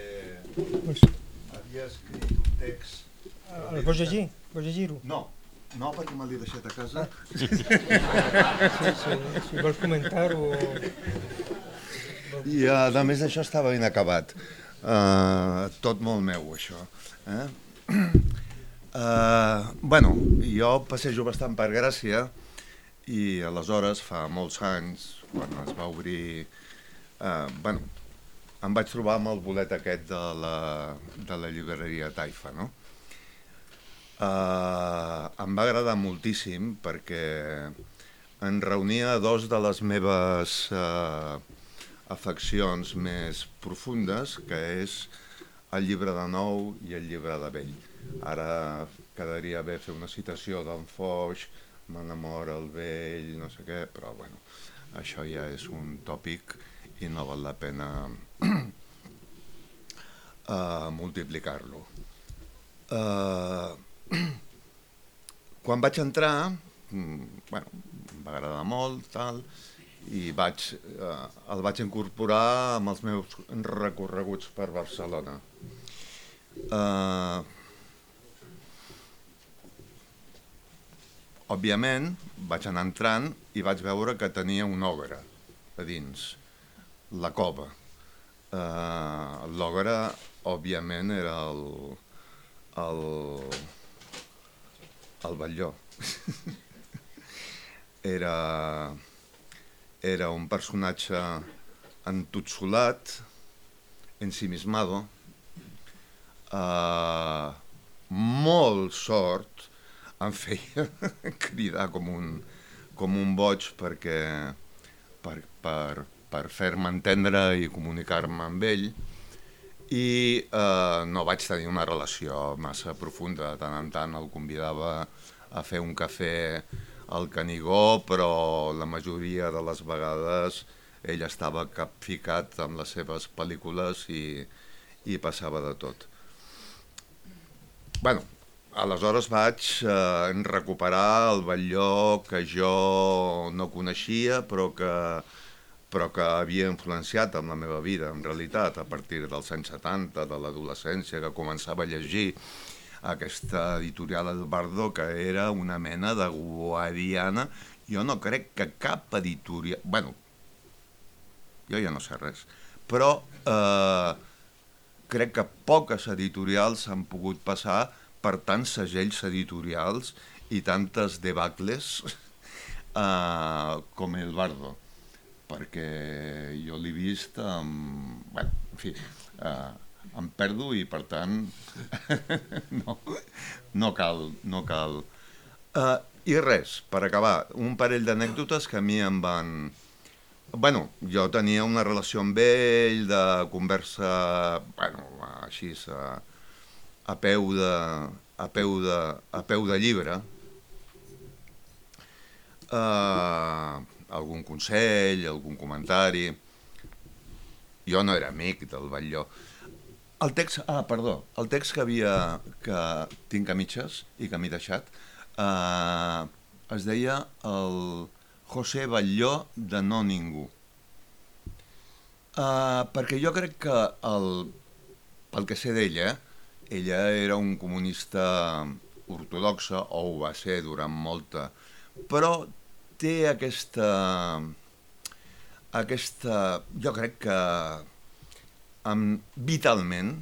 G: havia escrit un text...
B: el vols llegir? Vols llegir-ho?
G: No, no perquè me l'he deixat a casa.
B: Sí, sí, si vols comentar-ho...
G: I a més això estava inacabat. Uh, tot molt meu, això. Eh? Uh, bueno, jo passejo bastant per Gràcia i aleshores, fa molts anys, quan es va obrir... Uh, bueno, em vaig trobar amb el bolet aquest de la, de la llibreria Taifa, no? Uh, em va agradar moltíssim perquè en reunia dos de les meves uh, afeccions més profundes, que és el llibre de nou i el llibre de vell. Ara quedaria bé fer una citació d'en Foix, m'enamora el vell, no sé què, però bueno, això ja és un tòpic i no val la pena uh, [clears throat] multiplicar-lo. Uh, [clears throat] quan vaig entrar, mm, bueno, em va agradar molt, tal, i vaig, eh, el vaig incorporar amb els meus recorreguts per Barcelona. Eh, òbviament, vaig anar entrant i vaig veure que tenia un ogre a dins, la cova. Eh, L'ogre, òbviament, era el, el, el Batlló. [laughs] era, era un personatge entutsolat, ensimismado, eh, molt sort, em feia [laughs] cridar com un, com un boig perquè per, per, per fer-me entendre i comunicar-me amb ell i eh, no vaig tenir una relació massa profunda, de tant en tant el convidava a fer un cafè al Canigó, però la majoria de les vegades ell estava capficat amb les seves pel·lícules i, i passava de tot. bueno, aleshores vaig eh, recuperar el Batlló que jo no coneixia, però que, però que havia influenciat en la meva vida, en realitat, a partir dels anys 70, de l'adolescència, que començava a llegir aquesta editorial El Bardo, que era una mena de guadiana. Jo no crec que cap editorial... bueno, jo ja no sé res, però eh, crec que poques editorials han pogut passar per tants segells editorials i tantes debacles [laughs] eh, com el Bardo perquè jo l'he vist amb... Bueno, en fi, eh, em perdo i per tant [laughs] no, no cal, no cal. Uh, I res, per acabar, un parell d'anècdotes que a mi em van... Bueno, jo tenia una relació amb ell de conversa, bueno, així, a, a peu de, a peu de, a peu de llibre. Uh, algun consell, algun comentari. Jo no era amic del Batlló. El text, ah, perdó, el text que havia, que tinc a mitges i que m'he deixat, eh, es deia el José Batlló de no ningú. Eh, perquè jo crec que el, pel que sé d'ella, ella era un comunista ortodoxa, o ho va ser durant molta, però té aquesta aquesta... Jo crec que um, vitalment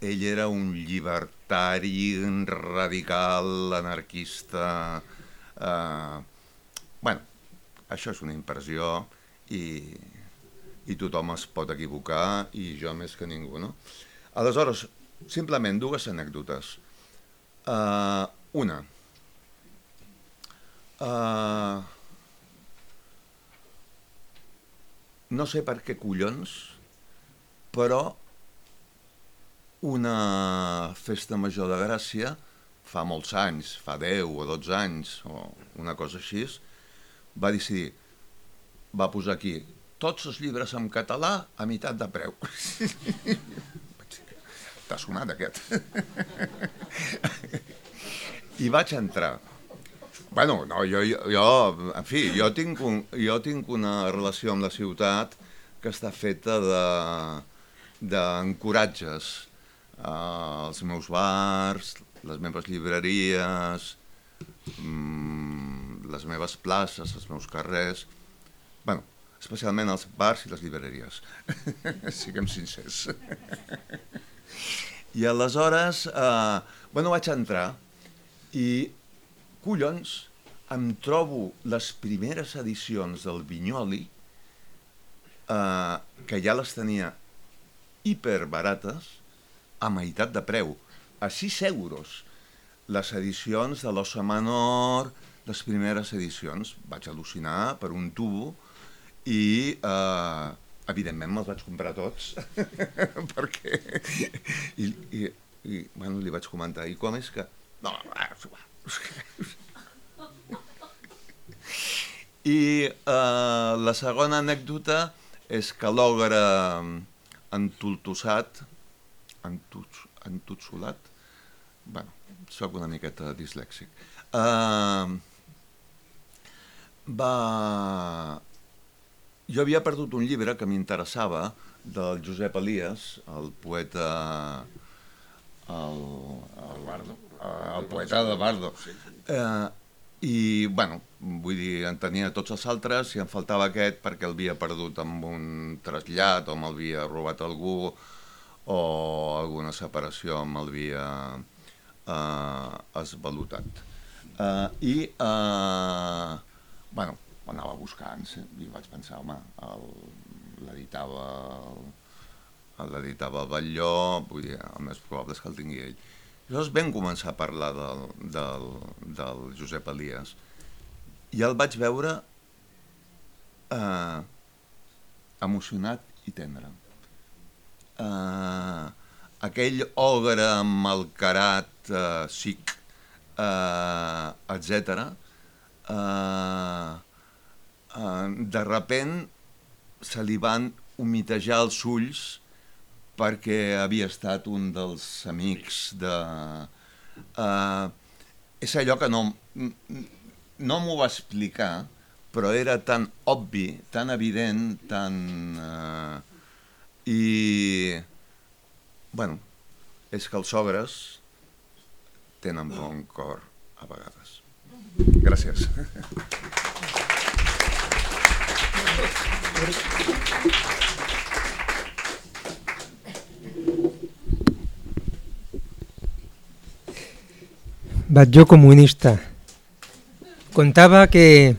G: ell era un llibertari radical, anarquista... Eh, bueno, això és una impressió i, i tothom es pot equivocar i jo més que ningú, no? Aleshores, simplement dues anècdotes. Uh, una. Uh, no sé per què collons, però una festa major de Gràcia fa molts anys, fa 10 o 12 anys o una cosa així, va decidir, va posar aquí tots els llibres en català a meitat de preu. [laughs] T'ha sonat aquest. [laughs] I vaig entrar. Bueno, no, jo, jo, en fi, jo tinc, un, jo tinc una relació amb la ciutat que està feta d'encoratges. Uh, els meus bars, les meves llibreries, mm, les meves places, els meus carrers... bueno, especialment els bars i les llibreries. [laughs] Siguem sincers. I aleshores, eh, bueno, vaig entrar i, collons, em trobo les primeres edicions del Vinyoli, eh, que ja les tenia hiperbarates, a meitat de preu, a 6 euros. Les edicions de l'Ossa Menor, les primeres edicions, vaig al·lucinar per un tubo, i eh, evidentment me'ls vaig comprar tots [laughs] perquè i, i, i bueno, li vaig comentar i com és que no, i eh, la segona anècdota és que l'ogre entultossat entuts, entutsolat bueno, sóc una miqueta dislèxic eh, va jo havia perdut un llibre que m'interessava del Josep Elias, el poeta... El, el, Bardo. el poeta de Bardo. Eh, I, bueno, vull dir, en tenia tots els altres i em faltava aquest perquè el havia perdut amb un trasllat o me'l havia robat algú o alguna separació havia eh, esvalutat. Eh, I, eh, bueno, anava buscant i vaig pensar, home, l'editava l'editava Batlló, vull dir, el més probable és que el tingui ell. Llavors vam començar a parlar del, del, del Josep Elias i el vaig veure eh, emocionat i tendre. Eh, aquell ogre malcarat, eh, sic, eh, etc. Eh, de repent se li van humitejar els ulls perquè havia estat un dels amics de... Eh, és allò que no, no m'ho va explicar, però era tan obvi, tan evident, tan... Eh, I, bueno, és que els sogres tenen bon cor a vegades. Gràcies. [laughs]
B: Batlló comunista. Contaba que,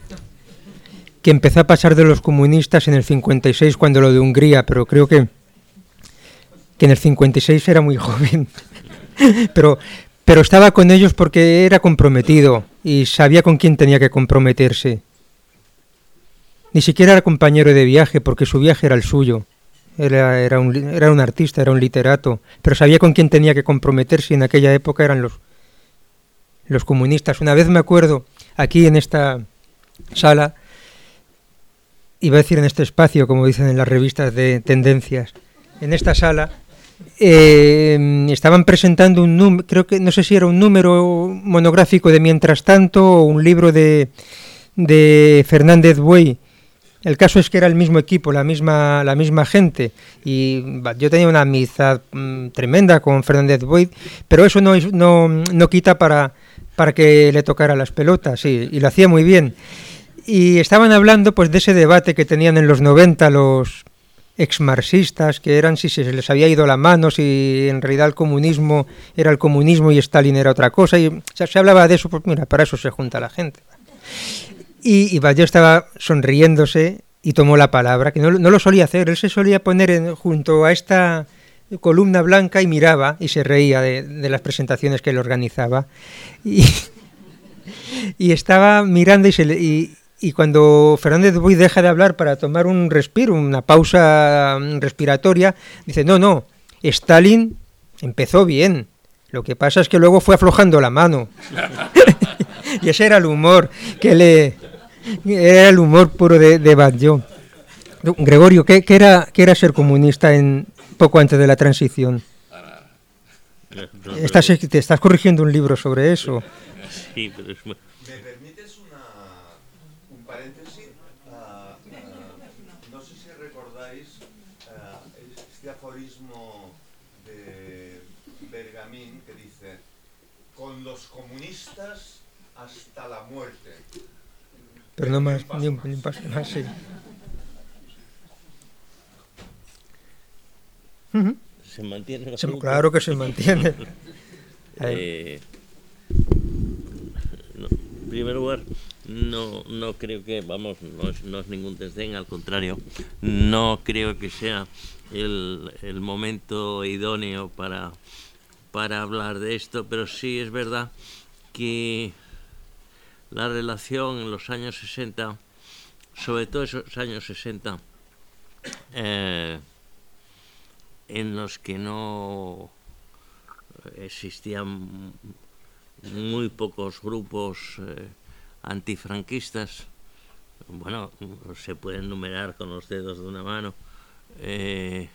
B: que empezó a pasar de los comunistas en el 56 cuando lo de Hungría, pero creo que, que en el 56 era muy [laughs] joven. pero, pero estaba con ellos porque era comprometido y sabía con quién tenía que comprometerse. Ni siquiera era compañero de viaje, porque su viaje era el suyo. Era, era, un, era un artista, era un literato, pero sabía con quién tenía que comprometerse en aquella época eran los, los comunistas. Una vez me acuerdo, aquí en esta sala, iba a decir en este espacio, como dicen en las revistas de tendencias, en esta sala, eh, estaban presentando un número, creo que no sé si era un número monográfico de Mientras tanto o un libro de, de Fernández Buey, el caso es que era el mismo equipo, la misma, la misma gente. Y yo tenía una amistad mmm, tremenda con Fernández Boyd, pero eso no, no, no quita para, para que le tocara las pelotas, sí, y lo hacía muy bien. Y estaban hablando pues de ese debate que tenían en los 90 los exmarxistas, que eran si se les había ido la mano, si en realidad el comunismo era el comunismo y Stalin era otra cosa. Y se hablaba de eso, pues mira, para eso se junta la gente. Y, y estaba sonriéndose y tomó la palabra, que no, no lo solía hacer, él se solía poner junto a esta columna blanca y miraba y se reía de, las presentaciones que él organizaba. Y, [laughs] estaba mirando y, y, cuando Fernández Boy deja de hablar para tomar un respiro, una pausa respiratoria, dice, no, no, Stalin empezó bien. Lo que pasa es que luego fue aflojando la mano. [laughs] y ese era el humor que le... Era el humor puro de, de Batlló. Gregorio, ¿qué, qué era, ¿qué era ser comunista en poco antes de la transición? Estás, te estás corrigiendo un libro sobre eso. [laughs]
D: Sí, pero es muy-
G: ¿Me permites una, un paréntesis? Ah, ah, no sé si recordáis ah, este aforismo de Bergamín que dice, con los comunistas hasta la muerte.
B: Pero no más, ni un, ni un paso más, sí.
D: Se mantiene
B: Se- claro que se mantiene. [laughs]
D: Eh, no, en primer lugar, no, no creo que, vamos, no es, no es ningún desdén, al contrario, no creo que sea el, el momento idóneo para, para hablar de esto, pero sí es verdad que la relación en los años 60, sobre todo esos años 60, eh, en los que no existían muy pocos grupos eh, antifranquistas, bueno, se pueden numerar con los dedos de una mano, eh,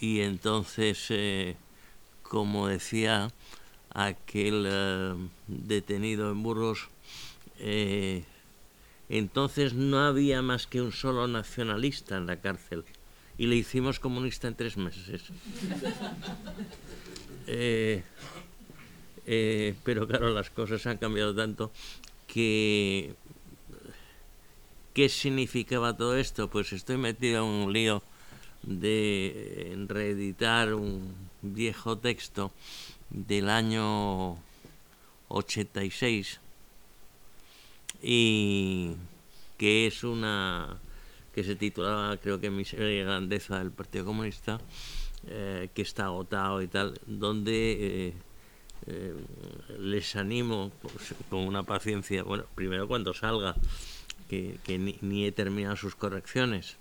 D: y entonces, como decía aquel detenido en Burgos, eh, entonces no había más que un solo nacionalista en la cárcel y le hicimos comunista en tres meses. [laughs] Eh, eh, pero claro, las cosas han cambiado tanto que... ¿Qué significaba todo esto? Pues estoy metido en un lío de reeditar un viejo texto del año 86 y que es una que se titulaba creo que Miseria y Grandeza del Partido Comunista eh, que está agotado y tal donde eh, eh, les animo pues, con una paciencia bueno primero cuando salga que, ni, ni he terminado sus correcciones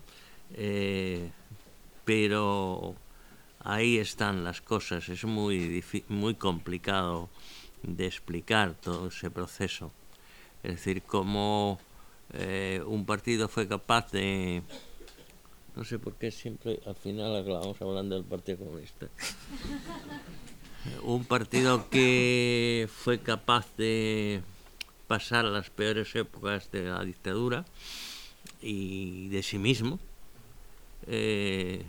D: pero ahí están las cosas. Es muy muy complicado de explicar todo ese proceso es decir cómo eh, un partido fue capaz de no sé por qué siempre al final acabamos hablando del Partido Comunista. Un partido que fue capaz de pasar las peores épocas de la dictadura y de sí mismo eh,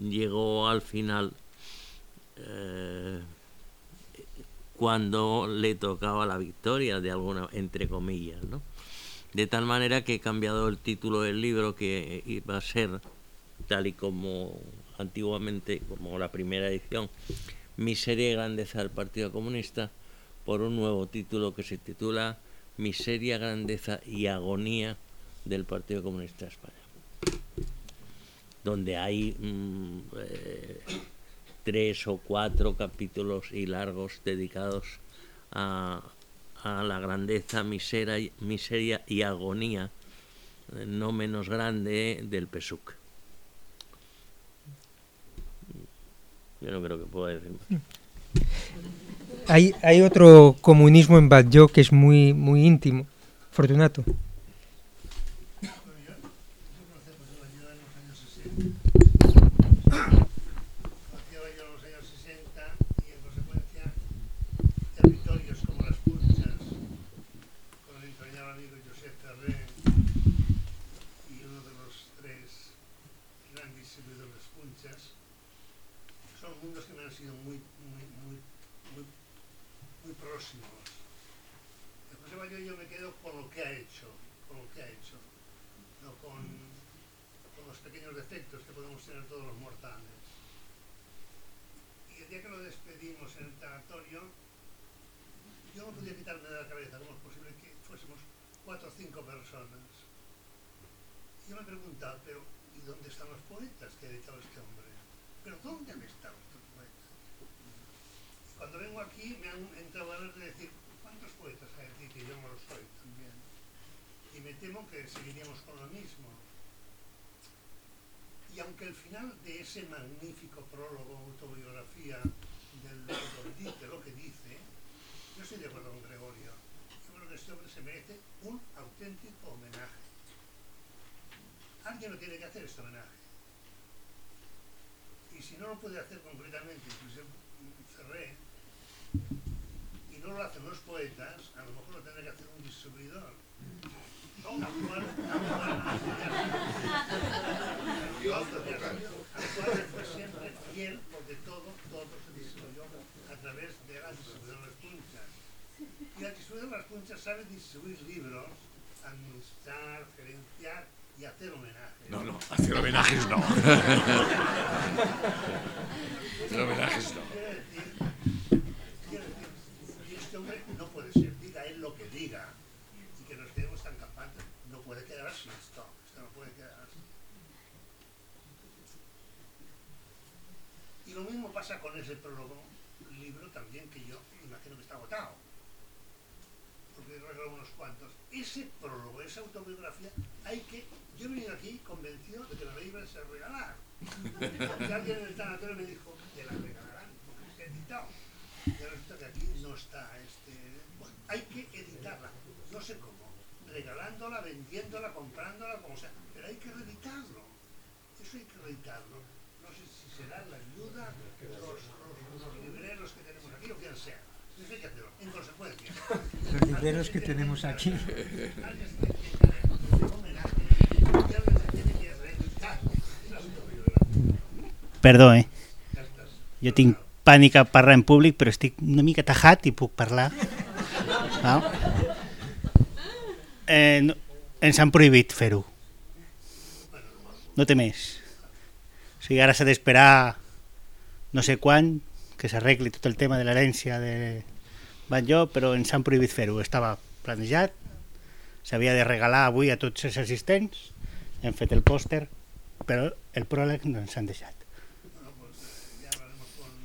D: llegó al final eh, cuando le tocaba la victoria de alguna entre comillas no de tal manera que he cambiado el título del libro que iba a ser tal y como antiguamente como la primera edición Miseria y grandeza del Partido Comunista por un nuevo título que se titula Miseria, grandeza y agonía del Partido Comunista de España. Donde hay mm, eh, tres o cuatro capítulos y largos dedicados a, a la grandeza, miseria, y- agonía eh, no menos grande del PSUC. Yo no creo que pueda decir más.
B: Hay, hay otro comunismo en Batlló que es muy, muy íntimo. Fortunato.
H: sido muy, muy, muy, muy, muy próximos. Después de Bayo yo me quedo con lo que ha hecho, con lo que ha hecho, no con, con los pequeños defectos que podemos tener todos los mortales. Y el día que lo despedimos en el tanatorio, yo no podía quitarme de la cabeza cómo es posible que fuésemos cuatro o cinco personas. Yo me preguntaba, pero ¿y dónde están los poetas que ha editado este hombre? ¿Pero dónde han estado? Cuando vengo aquí me han entrado ganas de decir, ¿cuántos poetas hay aquí que yo no lo soy también? Y me temo que seguiríamos con lo mismo. Y aunque el final de ese magnífico prólogo, autobiografía del dice lo que dice, yo estoy de acuerdo con Gregorio. Yo creo que este hombre se merece un auténtico homenaje. Alguien lo tiene que hacer este homenaje. Y si no lo puede hacer concretamente, incluso Ferré, y no lo hacen los poetas, a lo mejor lo tendrá que hacer un distribuidor. Al cual, al cual fue siempre fiel porque todo, todo se distribuyó a través de la distribuidora de las punchas. Y la distribuidora de las punchas sabe distribuir libros, administrar, gerenciar y hacer homenaje.
C: No, no, hacer homenajes no. hacer homenajes no.
H: Quiero decir, quiero decir, y este hombre no puede ser, diga él lo que diga, y que nos quedemos tan campantes, no puede quedar así esto, esto no puede quedar así. Y lo mismo pasa con ese prólogo, libro también que yo imagino que está agotado, porque regalado unos cuantos. Ese prólogo, esa autobiografía, hay que, yo he venido aquí convencido de que la iba a regalar. Porque alguien en el tanatorio me dijo, te la regalarán, porque está editado. Y resulta que aquí no está este. Hay que editarla, no sé cómo, regalándola, vendiéndola, comprándola, como sea, pero hay que reeditarlo. Eso hay que reeditarlo. No sé si será la ayuda, los, los, los libreros que tenemos aquí, o quien sea. Que hacerlo, en consecuencia.
B: Los libreros que tenemos aquí.
H: Y.
I: Perdó, eh? Jo tinc pànic a parlar en públic, però estic una mica tajat i puc parlar. Val? Eh, no, ens han prohibit fer-ho. No té més. Sigui, ara s'ha d'esperar no sé quan que s'arregli tot el tema de l'herència de Batlló, però ens han prohibit fer-ho. Estava planejat, s'havia de regalar avui a tots els assistents, hem fet el pòster, però el pròleg no ens han deixat.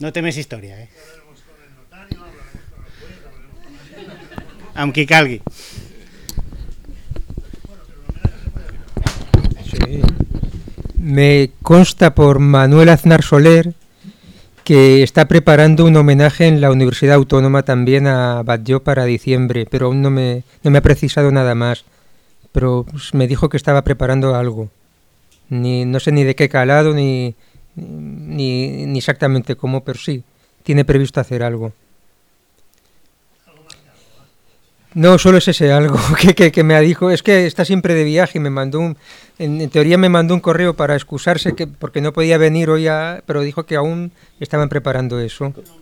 I: No té més història, eh? Amb qui calgui.
B: Me consta por Manuel Aznar Soler que está preparando un homenaje en la Universidad Autónoma también a Batlló para diciembre, pero aún no me, no me ha precisado nada más. Pero pues, me dijo que estaba preparando algo. Ni, no sé ni de qué calado, ni, ni, ni exactamente cómo, pero sí, tiene previsto hacer algo. No, solo es ese algo [laughs] que, que, que me ha dicho. Es que está siempre de viaje y me mandó un. En, teoría me mandó un correo para excusarse que, porque no podía venir hoy, a, pero dijo que aún estaban preparando eso.
H: Con con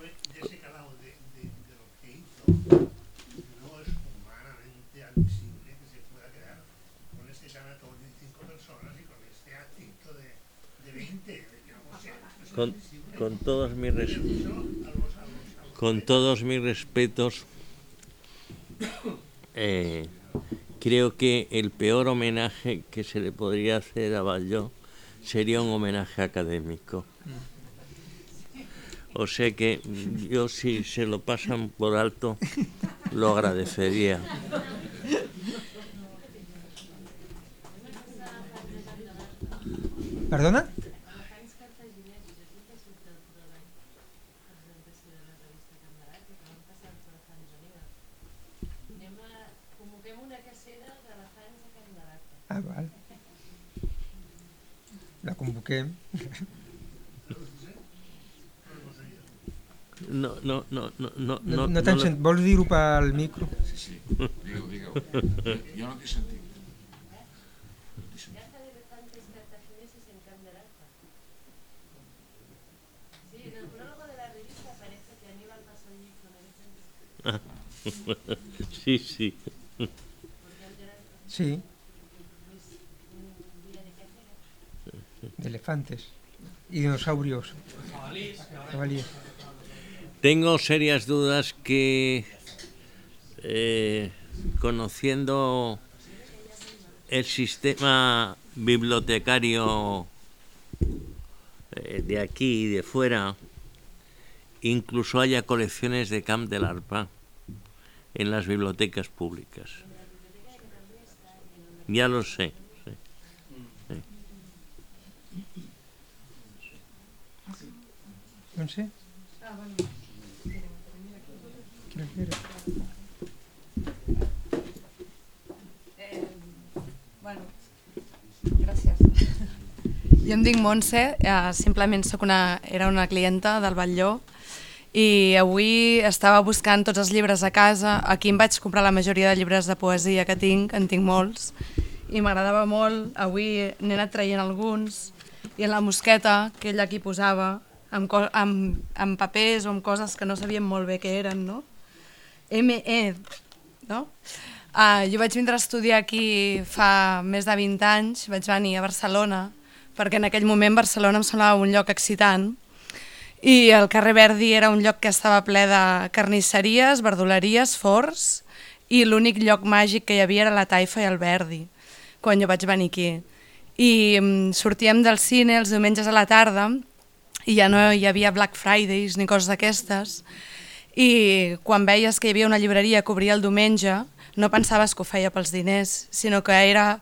H: acto de, de 20, de que no sea. Eso es
D: Con,
H: admisible.
D: con todos mis con todos mis respetos, eh, creo que el peor homenaje que se le podría hacer a Batlló sería un homenaje académico. O sea que yo si se lo pasan por alto, lo agradecería.
B: ¿Perdona? Ah, vale. La convoqué.
D: No, no, no, no, no,
B: No,
D: no,
B: no, t'han
D: no
B: sent... Vols dir-ho pel micro?
C: Sí, sí. Digueu, digueu. Jo no t'he sentit.
J: Caza de elefantes cartagineses en Can Barata. Sí, en el [laughs] prólogo de la revista aparece que Aníbal pasó allí con elefantes.
D: Sí, sí.
J: Porque antes era
B: Sí.
J: pues, un día de
B: elefantes y dinosaurios.
D: Tengo serias dudas que eh, conociendo el sistema bibliotecario eh, de aquí y de fuera, incluso haya colecciones de Camp del Arpa en las bibliotecas públicas. Ya lo sé.
B: No sé. Prefiero.
K: Eh, bueno, gràcies. Jo em dic Montse, eh, simplement soc una, era una clienta del Batlló i avui estava buscant tots els llibres a casa. Aquí em vaig comprar la majoria de llibres de poesia que tinc, en tinc molts, i m'agradava molt. Avui n'he anat traient alguns i en la mosqueta, que ell aquí posava, amb, amb, amb papers o amb coses que no sabíem molt bé què eren, no? M.E., no? Uh, jo vaig vindre a estudiar aquí fa més de 20 anys, vaig venir a Barcelona, perquè en aquell moment Barcelona em semblava un lloc excitant, i el carrer Verdi era un lloc que estava ple de carnisseries, verduleries, forns, i l'únic lloc màgic que hi havia era la Taifa i el Verdi, quan jo vaig venir aquí. I mm, sortíem del cine els diumenges a la tarda, i ja no hi havia Black Fridays ni coses d'aquestes, i quan veies que hi havia una llibreria que obria el diumenge, no pensaves que ho feia pels diners, sinó que era...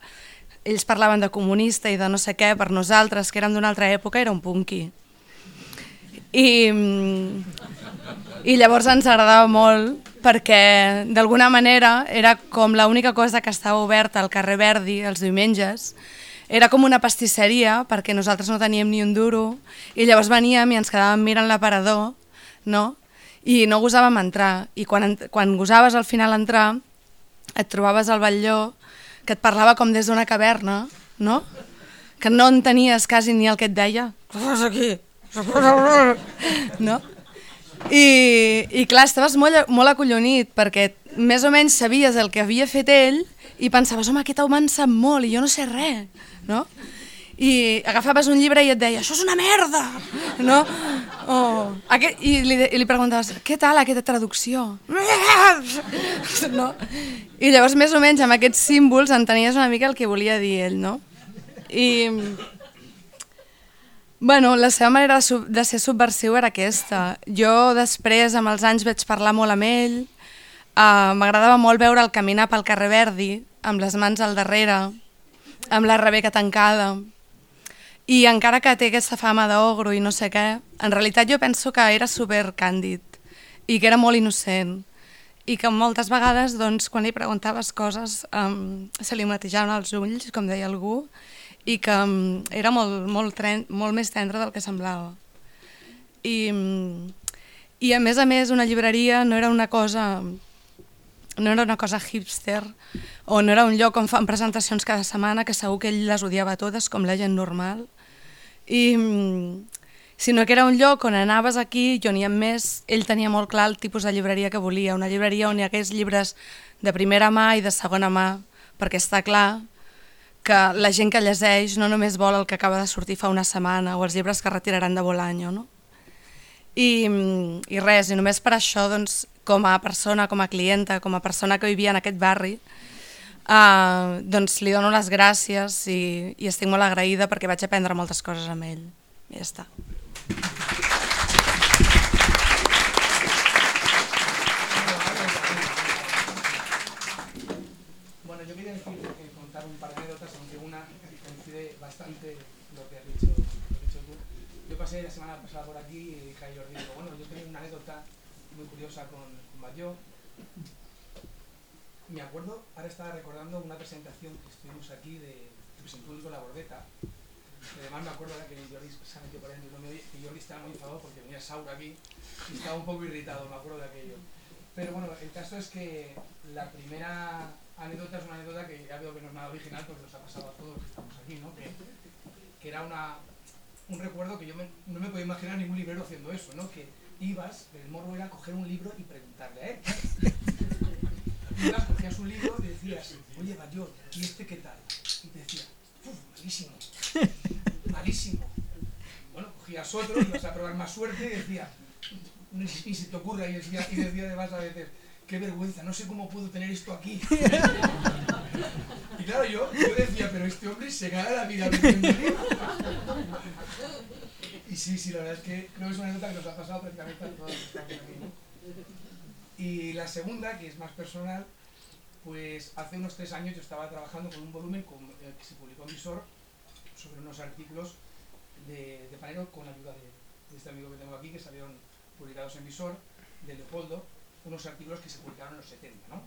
K: Ells parlaven de comunista i de no sé què, per nosaltres, que érem d'una altra època, era un punky. I, I llavors ens agradava molt perquè d'alguna manera era com l'única cosa que estava oberta al carrer Verdi els diumenges. Era com una pastisseria perquè nosaltres no teníem ni un duro i llavors veníem i ens quedàvem mirant l'aparador no? i no gosàvem entrar. I quan, quan gosaves al final entrar et trobaves al Batlló que et parlava com des d'una caverna, no? que no entenies quasi ni el que et deia. Què fas aquí? No? I, i clar, estaves molt, molt acollonit perquè més o menys sabies el que havia fet ell i pensaves, home, aquest home en sap molt i jo no sé res, no? I agafaves un llibre i et deia, això és una merda, no? O, aquest, i, li, I li preguntaves, què tal aquesta traducció? [laughs] No? I llavors, més o menys, amb aquests símbols entenies una mica el que volia dir ell, no? I, Bueno, la seva manera de, sub, de ser subversiu era aquesta. Jo després, amb els anys, vaig parlar molt amb ell. Uh, M'agradava molt veure'l caminar pel carrer Verdi, amb les mans al darrere, amb la rebeca tancada. I encara que té aquesta fama d'ogro i no sé què, en realitat jo penso que era super càndid i que era molt innocent i que moltes vegades doncs, quan li preguntaves coses um, se li matejaven els ulls, com deia algú, i que um, era molt, molt, tren, molt més tendre del que semblava. I, um, I a més a més una llibreria no era una cosa no era una cosa hipster o no era un lloc on fan presentacions cada setmana que segur que ell les odiava totes com la gent normal i, mm, sinó que era un lloc on anaves aquí i on hi ha més, ell tenia molt clar el tipus de llibreria que volia, una llibreria on hi hagués llibres de primera mà i de segona mà, perquè està clar que la gent que llegeix no només vol el que acaba de sortir fa una setmana o els llibres que retiraran de Bolaño, no? I, I res, i només per això, doncs, com a persona, com a clienta, com a persona que vivia en aquest barri, uh, doncs li dono les gràcies i, i estic molt agraïda perquè vaig aprendre moltes coses amb ell. I ja està.
L: Bueno, yo quería decir, contar un par de anécdotas, aunque una coincide bastante lo que has dicho, Yo pasé la semana pasada por aquí y dije Jordi, digo, bueno, yo tenía una anécdota muy curiosa con, con Batlló. Me acuerdo, ahora estaba recordando una presentación que estuvimos aquí de que presentó La Bordeta. Además me acuerdo ahora que Jordi se ha metido por dentro y Jordi estaba muy enfadado porque venía Saura aquí y estaba un poco irritado, me acuerdo de aquello. Pero bueno, el caso es que la primera anécdota es una anécdota que ya veo que no es nada original porque nos ha pasado a todos los que estamos aquí, ¿no? Que, que era una, un recuerdo que yo no me podía imaginar ningún librero haciendo eso, ¿no? Que ibas, el morbo era coger un libro y preguntarle a él. Ibas, cogías un libro y decías, oye, Bayot, ¿y este qué tal? Y te decía, "Uf, malísimo. malísimo. Bueno, cogías otro, ibas a probar más suerte y decía, ni se te ocurra, y decía, y decía además a veces, qué vergüenza, no sé cómo puedo tener esto aquí. Y claro, yo, yo decía, pero este hombre se gana la vida. Y sí, sí, la verdad es que creo que es una anécdota que nos ha pasado prácticamente a todos los que aquí. ¿no? Y la segunda, que es más personal, pues hace unos tres años yo estaba trabajando con un volumen eh, que se publicó en Visor sobre unos artículos de, de Panero con ayuda de, de este amigo que tengo aquí, que salieron publicados en Visor, de Leopoldo, unos artículos que se publicaron en los 70, ¿no?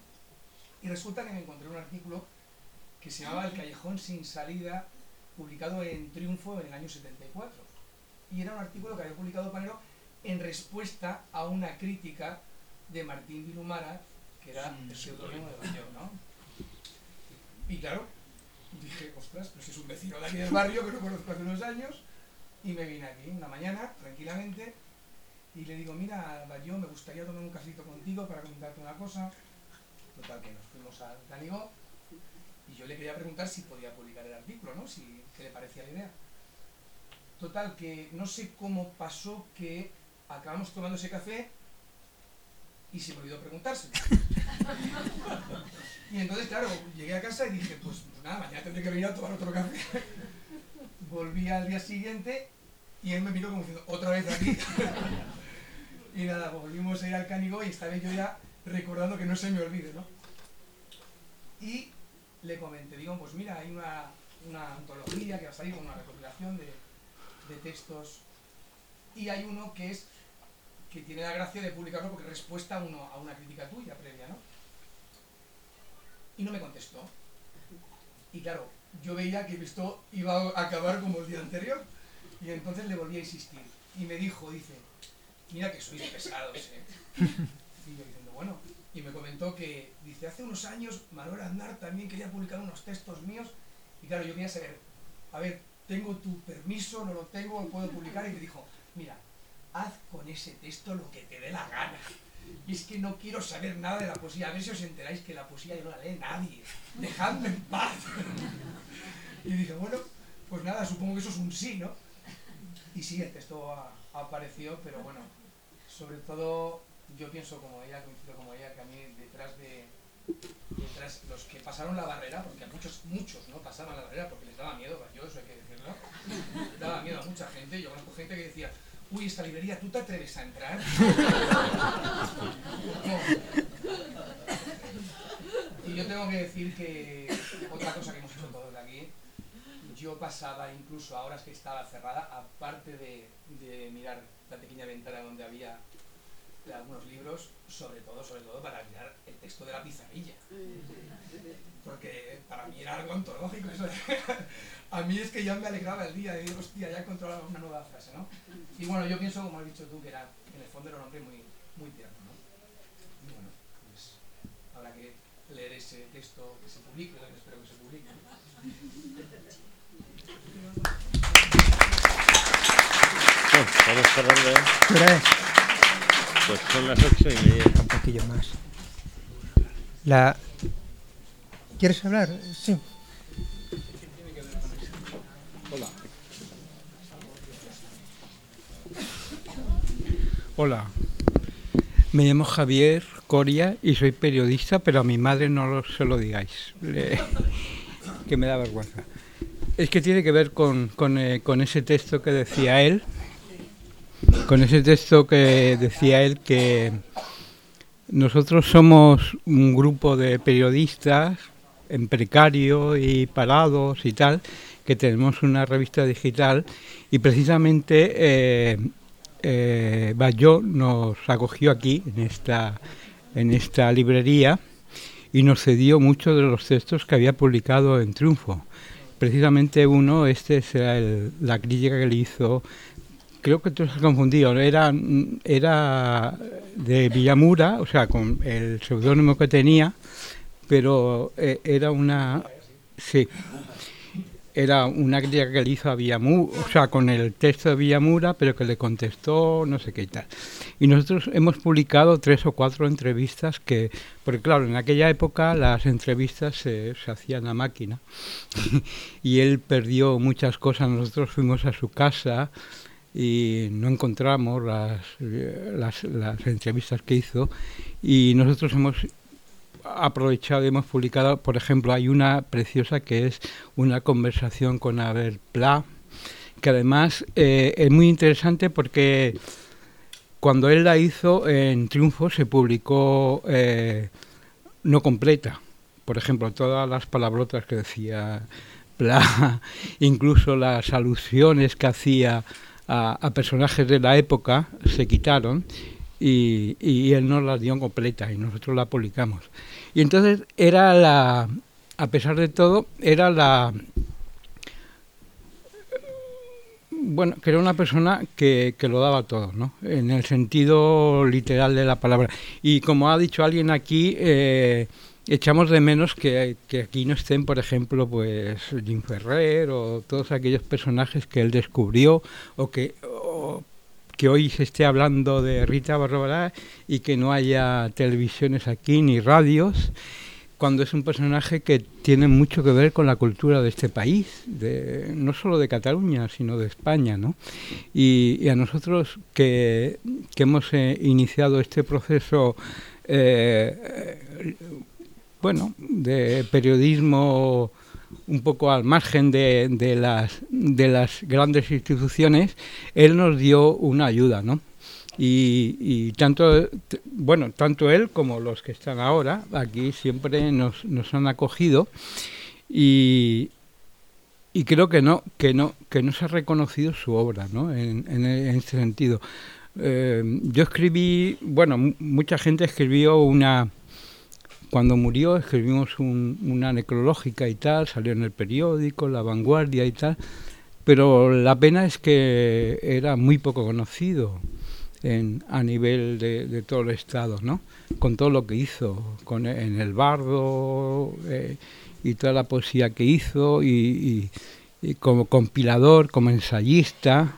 L: Y resulta que me encontré un artículo que se llamaba El Callejón sin salida, publicado en Triunfo en el año 74. Y era un artículo que había publicado Panero en respuesta a una crítica de Martín Vilumara, que era el seudónimo de Bayón, ¿no? Y claro, dije, ostras, pues es un vecino de aquí del barrio que no conozco hace unos años, y me vine aquí una mañana, tranquilamente, y le digo, mira, Bayón, me gustaría tomar un cafito contigo para comentarte una cosa. Total, que nos fuimos al Canigó, y yo le quería preguntar si podía publicar el artículo, ¿no? Si, ¿Qué le parecía la idea? Total, que no sé cómo pasó que acabamos tomando ese café y se me olvidó preguntárselo. [laughs] y entonces, claro, llegué a casa y dije, pues, pues nada, mañana tendré que venir a tomar otro café. Volví al día siguiente y él me miró como diciendo, otra vez aquí. [laughs] y nada, volvimos a ir al Canigó y esta vez yo ya recordando que no se me olvide, ¿no? Y le comenté, digo, pues mira, hay una, una antología que va a salir una recopilación de, de textos y hay uno que es que tiene la gracia de publicarlo porque es respuesta a, uno, a una crítica tuya previa, ¿no? Y no me contestó. Y claro, yo veía que esto iba a acabar como el día anterior. Y entonces le volví a insistir. Y me dijo, dice, mira que sois pesados, ¿eh? [laughs] Y yo bueno, y me comentó que, dice, hace unos años Manuel Andar también quería publicar unos textos míos. Y claro, yo quería saber, a ver, ¿tengo tu permiso? ¿No lo tengo? ¿Lo puedo publicar? Y me dijo, mira, haz con ese texto lo que te dé la gana. Y es que no quiero saber nada de la poesía. A ver si os enteráis que la poesía ya no la lee nadie. Dejadme en paz. [laughs] y dije, bueno, pues nada, supongo que eso es un sí, ¿no? Y sí, el texto aparecido, pero bueno, sobre todo yo pienso como ella, coincido como ella, que a mí detrás de detrás los que pasaron la barrera, porque a muchos, muchos no pasaban la barrera porque les daba miedo, yo eso hay que decirlo, les daba miedo a mucha gente, yo conozco gente que decía, uy, esta librería, ¿tú te atreves a entrar? Y yo tengo que decir que otra cosa que hemos hecho todos de aquí, yo pasaba incluso a horas que estaba cerrada, aparte de, de mirar la pequeña ventana donde había algunos libros, sobre todo, sobre todo para mirar el texto de la pizarrilla. Porque para mí era algo ontológico eso. [laughs] A mí es que ya me alegraba el día, de digo, hostia, ya he encontrado una nueva frase, ¿no? Y bueno, yo pienso, como has dicho tú, que era, en el fondo era un hombre muy, muy tierno, ¿no? Y bueno, pues habrá que leer ese texto que se publique, que espero que se publique.
D: Vamos cerrando. ¿eh? Pues son las ocho y media.
B: Un poquillo más. La... ¿Quieres hablar? Sí.
M: Hola. Hola. Me llamo Javier Coria y soy periodista, pero a mi madre no lo- se lo digáis, le- que me da vergüenza. Es que tiene que ver con, con, eh, con ese texto que decía él, con ese texto que decía él que nosotros somos un grupo de periodistas en precario y parados y tal, que tenemos una revista digital y precisamente eh, eh, nos acogió aquí en esta, en esta librería y nos cedió muchos de los textos que había publicado en Triunfo. Precisamente uno, este será el- la crítica que le hizo, creo que tú has confundido, era, era de Villamura, o sea, con el seudónimo que tenía, pero eh, era una... Sí. era una crítica que le hizo a Villamura, o sea, con el texto de Villamura, pero que le contestó no sé qué y tal. Y nosotros hemos publicado tres o cuatro entrevistas que, porque claro, en aquella época las entrevistas se, se hacían a máquina [laughs] y él perdió muchas cosas. Nosotros fuimos a su casa y no encontramos las, las, las entrevistas que hizo y nosotros hemos aprovechado y hemos publicado, por ejemplo, hay una preciosa que es una conversación con Abel Pla, que además eh, es muy interesante porque cuando él la hizo en Triunfo se publicó eh, no completa. Por ejemplo, todas las palabrotas que decía Pla, [laughs] incluso las alusiones que hacía a, personajes de la época se quitaron y, él nos la dio completa y nosotros la publicamos. Y entonces era la, a pesar de todo, era la, bueno, que era una persona que, que, lo daba todo, ¿no? En el sentido literal de la palabra. Y como ha dicho alguien aquí, eh, echamos de menos que, que, aquí no estén, por ejemplo, pues Jim Ferrer o todos aquellos personajes que él descubrió o que, que hoy se esté hablando de Rita Barbará y que no haya televisiones aquí ni radios, cuando es un personaje que tiene mucho que ver con la cultura de este país, de, no solo de Cataluña, sino de España. ¿no? Y, y a nosotros que, que hemos eh, iniciado este proceso, eh, bueno, de periodismo un poco al margen de, las, de las grandes instituciones, él nos dio una ayuda, ¿no? Y, tanto bueno tanto él como los que están ahora aquí siempre nos, han acogido y, y creo que no que no que no se ha reconocido su obra ¿no? en, en, en este sentido eh, yo escribí bueno mucha gente escribió una cuando murió escribimos un, una necrológica y tal, salió en el periódico, La Vanguardia y tal, pero la pena es que era muy poco conocido a nivel de, de, todo el Estado, ¿no? Con todo lo que hizo, con, en el bardo eh, y toda la poesía que hizo, y, como compilador, como ensayista.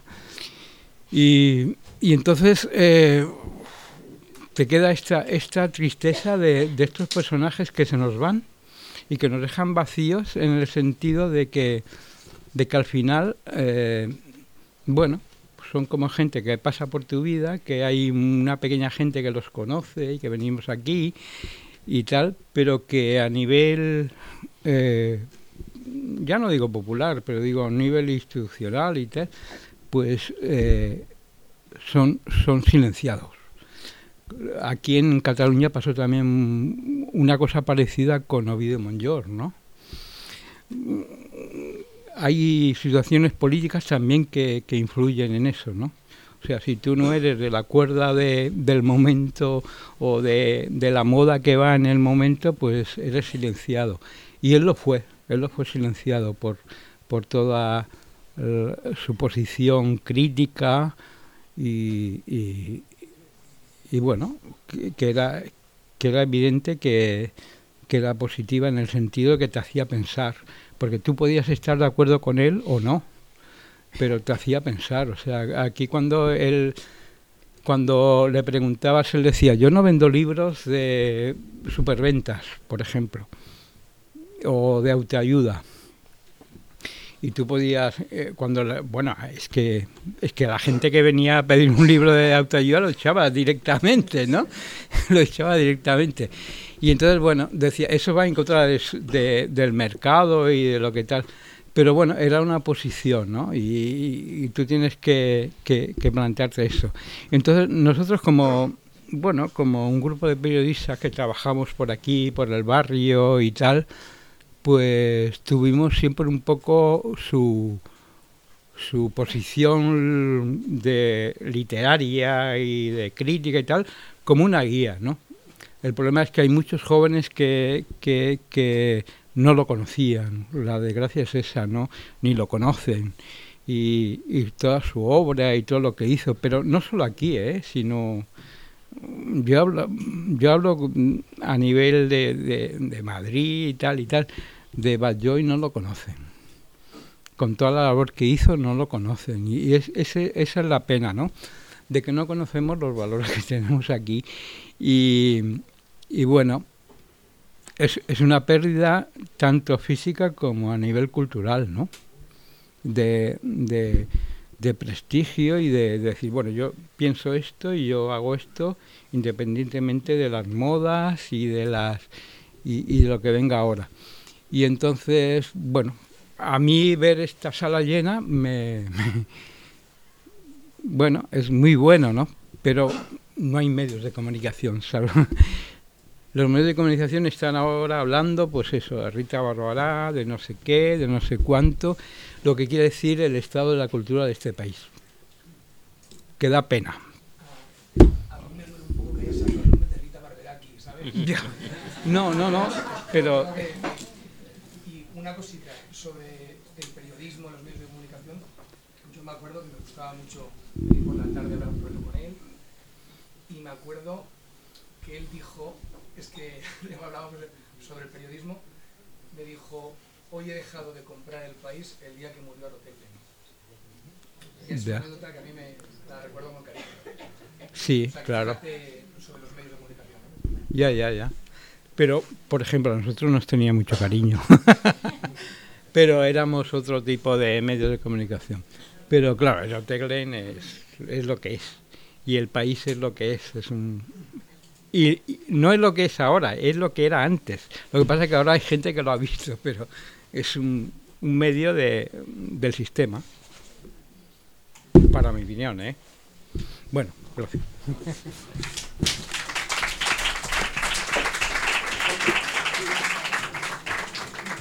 M: Y, y entonces eh, te queda esta, esta tristeza de, de, estos personajes que se nos van y que nos dejan vacíos en el sentido de que, de que al final, eh, bueno, son como gente que pasa por tu vida, que hay una pequeña gente que los conoce y que venimos aquí y tal, pero que a nivel, eh, ya no digo popular, pero digo a nivel institucional y tal, pues eh, son, son silenciados aquí en Cataluña pasó también una cosa parecida con Ovidio Monllor, ¿no? Hay situaciones políticas también que, que, influyen en eso, ¿no? O sea, si tú no eres de la cuerda de, del momento o de, de, la moda que va en el momento, pues eres silenciado. Y él lo fue, él lo fue silenciado por, por toda uh, su posición crítica y, y bueno, que, era, que era evidente que, que era positiva en el sentido que te hacía pensar, porque tú podías estar de acuerdo con él o no, pero te hacía pensar. O sea, aquí cuando él, cuando le preguntabas, él decía, yo no vendo libros de superventas, por ejemplo, o de autoayuda y tú podías eh, cuando la, bueno es que es que la gente que venía a pedir un libro de autoayuda lo echaba directamente no [laughs] lo echaba directamente. Y entonces bueno decía eso va en contra de, de, del mercado y de lo que tal. Pero bueno era una posición no y tú tienes que, que, que plantearte eso. Entonces nosotros como bueno como un grupo de periodistas que trabajamos por aquí por el barrio y tal pues tuvimos siempre un poco su, su posición de literaria y de crítica y tal como una guía, ¿no? El problema es que hay muchos jóvenes que, que, que no lo conocían, la desgracia es esa, ¿no? Ni lo conocen. Y, y, toda su obra y todo lo que hizo, pero no solo aquí, ¿eh? sino yo hablo, yo hablo a nivel de, de, de Madrid y tal y tal, de Batlló y no lo conocen. con toda la labor que hizo, no lo conocen. Y es, ese, esa es la pena, ¿no? De que no conocemos los valores que [laughs] tenemos aquí. Y, y bueno, es, es una pérdida tanto física como a nivel cultural, ¿no? De, de, prestigio y de, de decir, bueno, yo pienso esto y yo hago esto independientemente de las modas y de las y de lo que venga ahora. Y entonces, bueno, a mí ver esta sala llena me, me- bueno, es muy bueno, ¿no? Pero no hay medios de comunicación, ¿sabes? [laughs] Los medios de comunicación están ahora hablando, pues eso, de Rita Barbará, de no sé qué, de no sé cuánto, lo que quiere decir el estado de la cultura de este país. Que da pena.
L: A mí me duele un poco que haya salido el nombre de Rita ¿sabes?
M: No, no, no, pero
L: una cosita sobre el periodismo, los medios de comunicación. Yo me acuerdo que me gustaba mucho ir por la tarde a hablar un rato con él. Y me acuerdo que él dijo, es que [laughs] le hablábamos sobre el periodismo, me dijo, hoy he dejado de comprar el país el día que murió Arotepe. Es una anécdota que a mí me la recuerdo con cariño.
M: Sí,
L: O sea,
M: claro.
L: sobre los medios de comunicación.
M: Ya, ya, ya. Pero, por ejemplo, a nosotros nos tenía mucho cariño. [laughs] Pero éramos otro tipo de medios de comunicación. Pero claro, el Oteglen es, es lo que es. Y el país es lo que es. es un... y, y no es lo que es ahora, es lo que era antes. Lo que pasa es que ahora hay gente que lo ha visto, pero es un, un medio de, del sistema. Para mi opinión, ¿eh? Bueno, gracias. [laughs]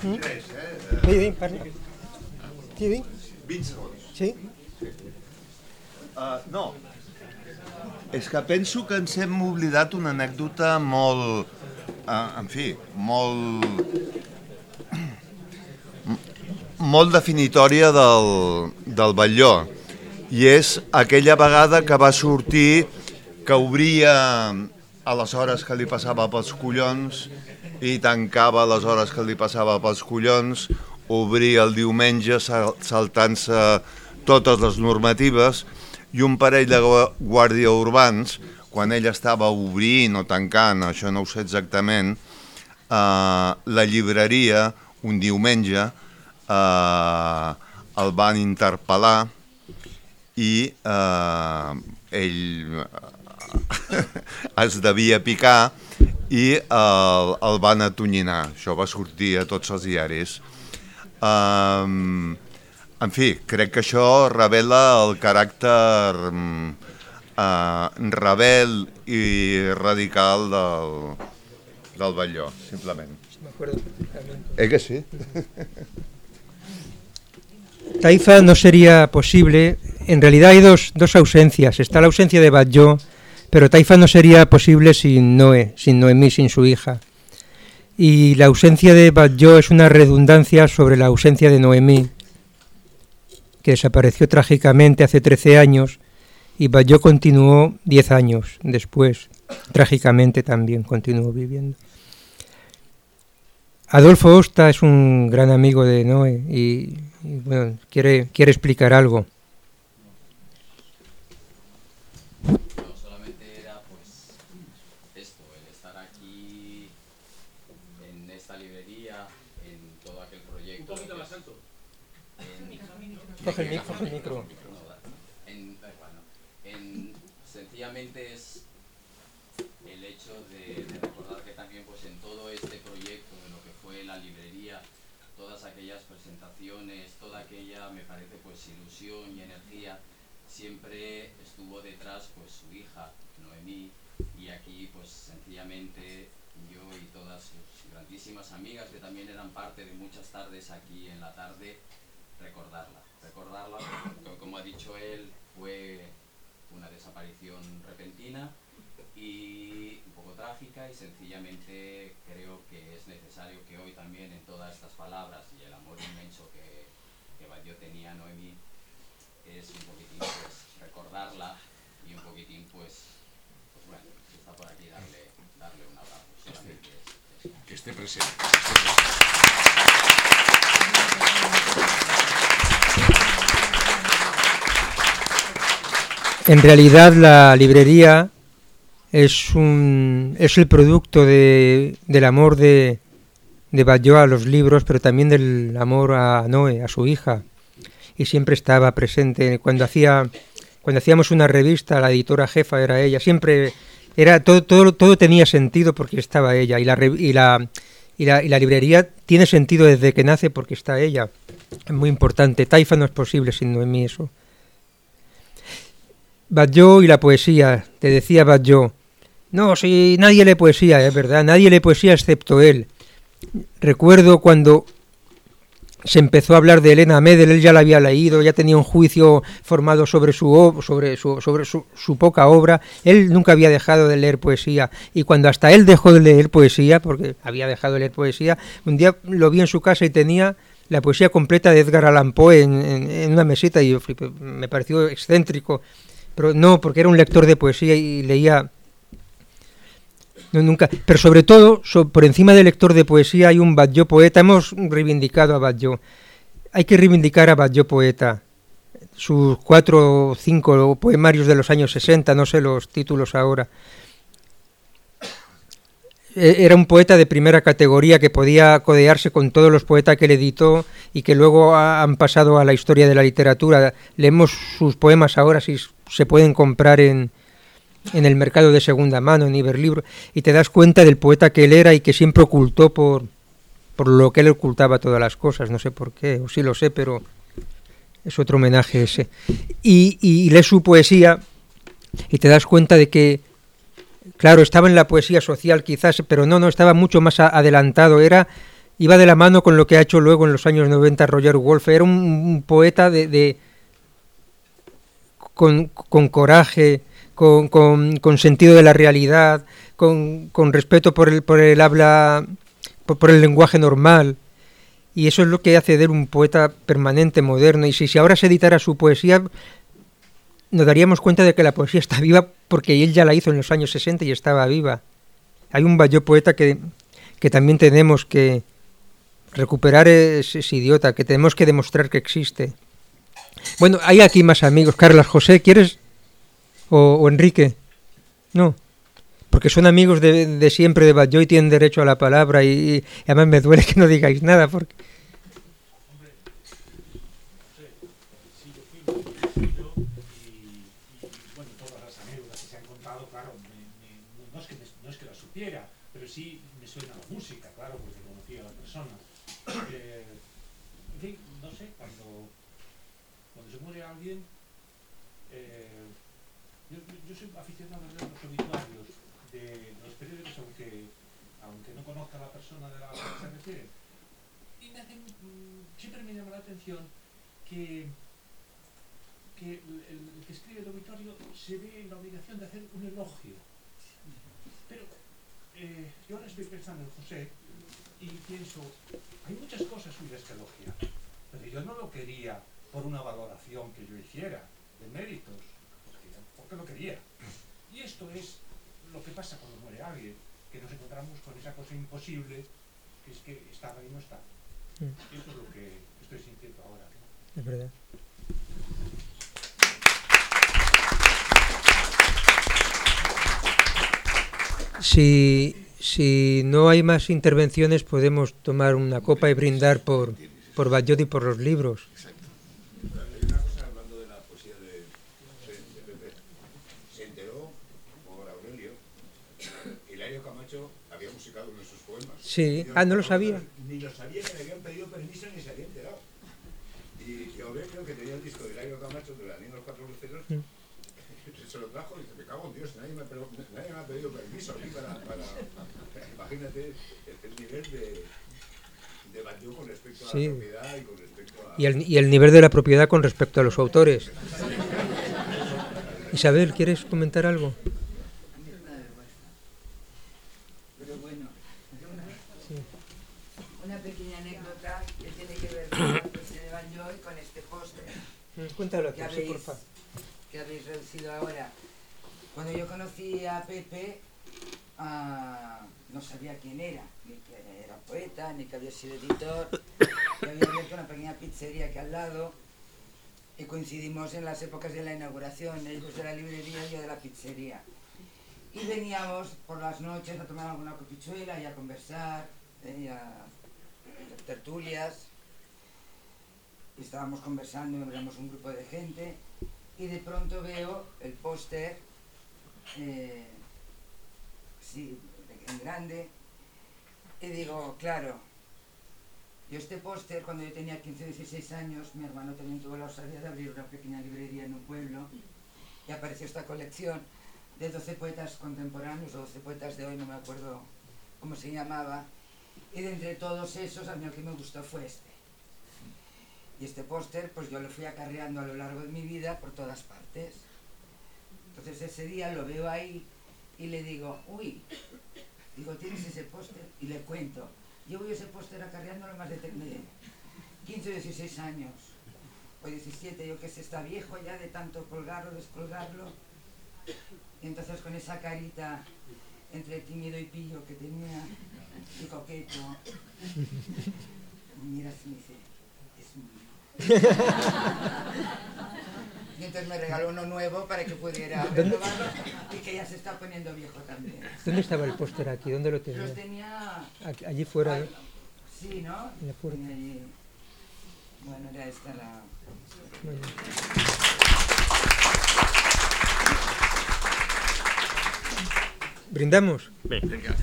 N: Sí, sí, parla. Sí, sí.
G: 20 segons.
N: Sí.
G: Uh, no. És que penso que ens hem oblidat una anècdota molt... Uh, en fi, molt... [clears throat] molt definitòria del, del Batlló. I és aquella vegada que va sortir que obria a les hores que li passava pels collons i tancava les hores que li passava pels collons, obria el diumenge sal- saltant-se totes les normatives i un parell de guàrdia urbans, quan ell estava obrint o tancant, això no ho sé exactament, eh, la llibreria, un diumenge, eh, el van interpel·lar i eh, ell [laughs] es devia picar i el, el van atonyinar. Això va sortir a tots els diaris. Um, en fi, crec que això revela el caràcter um, uh, rebel i radical del, del Batlló, simplement. Eh que sí?
B: Taifa no sería posible. En realidad hay dos, dos ausencias. Está la ausencia de Batlló, pero Taifa no sería posible sin Noé, sin Noemí, sin su hija. Y la ausencia de Batlló es una redundancia sobre la ausencia de Noemí, que desapareció trágicamente hace 13 años, y Batlló continuó 10 años después. Trágicamente también continuó viviendo. Adolfo Osta es un gran amigo de Noé y, quiere, quiere explicar algo.
O: No, solamente era pues esto, el estar aquí en esta librería, en todo aquel proyecto.
L: Un poquito más alto.
O: En,
B: Coge el mic- coge el micro.
O: En, da igual, no. En- sencillamente es el hecho de, de recordar que también pues en todo este proyecto de lo que fue la librería, todas aquellas presentaciones, toda aquella, me parece pues ilusión y energía, siempre estuvo detrás pues su hija, Noemí, y aquí pues sencillamente yo y todas sus grandísimas amigas que también eran parte de muchas tardes aquí en la tarde, recordarla, recordarla, porque, como ha dicho él, fue una desaparición repentina y un poco trágica y sencillamente creo que es necesario que hoy también en todas estas palabras y el amor inmenso que, que Batlló tenía a Noemí es un poquitín pues recordarla y un poquitín pues, pues bueno, si está por aquí darle, darle un abrazo. Solamente es- es-
C: Que esté presente. Que esté presente.
B: En realidad la librería es, un, es el producto de, del amor de, de a los libros, pero también del amor a Noé, a su hija. Y siempre estaba presente. Cuando, hacía, cuando hacíamos una revista, la editora jefa era ella. Siempre era todo, todo, todo tenía sentido porque estaba ella. Y la, y, la, y, la, y la librería tiene sentido desde que nace porque está ella. Es muy importante. Taifa no es posible sin Noemí eso. Batlló y la poesía, te decía Batlló. No, si nadie lee poesía, es verdad, nadie lee poesía excepto él. Recuerdo cuando se empezó a hablar de Elena Medel, él ya la había leído, ya tenía un juicio formado sobre su ob- sobre su sobre su, su poca obra. Él nunca había dejado de leer poesía y cuando hasta él dejó de leer poesía, porque había dejado de leer poesía, un día lo vi en su casa y tenía la poesía completa de Edgar Allan Poe en, en- en una mesita y me pareció excéntrico, pero no, porque era un lector de poesía y leía no, nunca. Pero sobre todo, por encima del lector de poesía hay un Batlló poeta. Hemos reivindicado a Batlló. Hay que reivindicar a Batlló poeta. Sus cuatro o cinco poemarios de los años 60, no sé los títulos ahora. E- Era un poeta de primera categoría que podía codearse con todos los poetas que él editó y que luego ha- han pasado a la historia de la literatura. Leemos sus poemas ahora si se pueden comprar en, en el mercado de segunda mano, en Iberlibro, y te das cuenta del poeta que él era y que siempre ocultó por, por lo que él ocultaba todas las cosas, no sé por qué, o sí lo sé, pero es otro homenaje ese. Y, y lees su poesía y te das cuenta de que, claro, estaba en la poesía social quizás, pero no, no, estaba mucho más adelantado, era... Iba de la mano con lo que ha hecho luego en los años 90 Roger Wolfe. Era un, poeta de- con, coraje, con, sentido de la realidad, con, respeto por el, por el habla, por, el lenguaje normal. Y eso es lo que hace de él un poeta permanente, moderno. Y si, ahora se editara su poesía, nos daríamos cuenta de que la poesía está viva porque él ya la hizo en los años 60 y estaba viva. Hay un Bayó poeta que, también tenemos que recuperar ese, ese idiota, que tenemos que demostrar que existe. Bueno, hay aquí más amigos. Carlos José, ¿quieres? O, Enrique. No. Porque son amigos de, de siempre de Batlló y tienen derecho a la palabra y, y además me duele que no digáis nada porque...
P: Sí, yo fui muy sencillo y, y, bueno, todas las anécdotas que se han contado, claro, me- me- no, es que, me- no es que las supiera, pero sí me suena la música, claro, porque conocía a la persona. Eh, en fin, no sé, cuando, cuando se muere alguien, eh, yo, yo soy aficionado a leer los obituarios de los periódicos, aunque, aunque no conozca a la persona de la que se refiere. Y me hacen, mm, siempre me llama la atención que, que el, que escribe el obituario se ve en la obligación de hacer un elogio. Pero eh, yo ahora estoy pensando en José y pienso, hay muchas cosas suyas que elogiar, pero yo no lo quería por una valoración que yo hiciera de méritos, porque, lo quería. Y esto es lo que pasa cuando muere alguien, que nos encontramos con esa cosa imposible, que es que estaba y no está.
B: Mm.
P: Esto es lo que estoy sintiendo ahora.
B: Es verdad. Si, si no hay más intervenciones, podemos tomar una copa y brindar por, por Batlló y por los libros.
F: Hay una cosa hablando de la poesía de, de, de Pepe. Se enteró por Aurelio. Hilario Camacho había musicado uno de sus poemas.
B: Sí. Ah, no lo sabía.
F: Ni lo sabía que le habían pedido permiso ni se había enterado. Y, y Aurelio, que tenía el disco de Hilario Camacho de la niña de los cuatro luceros,
B: Mm.
F: se lo trajo y dice, me cago en Dios, nadie me ha, pero- nadie me ha aquí para... para... Imagínate el, el nivel de, de Batlló con respecto a
B: Sí.
F: la propiedad y con respecto a...
B: Y el, y el nivel de la propiedad con respecto a los autores. Isabel, ¿quieres comentar algo?
Q: Pero bueno, una pequeña anécdota que tiene que ver [coughs] con la poesía de Batlló y con este póster.
B: Cuéntalo
Q: que habéis,
B: porfa.
Q: que habéis reducido ahora. Cuando yo conocí a Pepe, no sabía quién era, ni que era poeta, ni que había sido editor. Y había abierto una pequeña pizzería aquí al lado. y coincidimos en las épocas de la inauguración, ellos de la librería y yo de la pizzería. Y veníamos por las noches a tomar alguna copichuela y a conversar, y a tertulias. Y estábamos conversando, éramos un grupo de gente, y de pronto veo el póster, eh, sí, en grande, y digo, claro, yo este póster, cuando yo tenía 15 o 16 años, mi hermano también tuvo la osadía de abrir una pequeña librería en un pueblo y apareció esta colección de 12 poetas contemporáneos o 12 poetas de hoy, no me acuerdo cómo se llamaba, y de entre todos esos, a mí el que me gustó fue este. Y este póster, pues yo lo fui acarreando a lo largo de mi vida por todas partes. Entonces ese día lo veo ahí y le digo, uy, digo, ¿tienes ese póster? Y le cuento. Voy ese póster acarreándolo más de tre- de 15 o 16 años, o 17, yo que sé, está viejo ya de tanto colgarlo, descolgarlo. Y entonces con esa carita entre tímido y pillo que tenía, y coqueto, mira y me dice, es mío. [laughs] Y entonces me regaló uno nuevo para que pudiera renovarlo y que ya se está poniendo viejo también.
B: ¿Dónde estaba el póster aquí? ¿Dónde lo tenía?
Q: Los tenía...
B: Allí fuera.
Q: Ay, sí, ¿no?
B: En la puerta.
Q: Allí. Bueno, ya está la...
B: Bueno. ¿Brindamos?
D: Venga.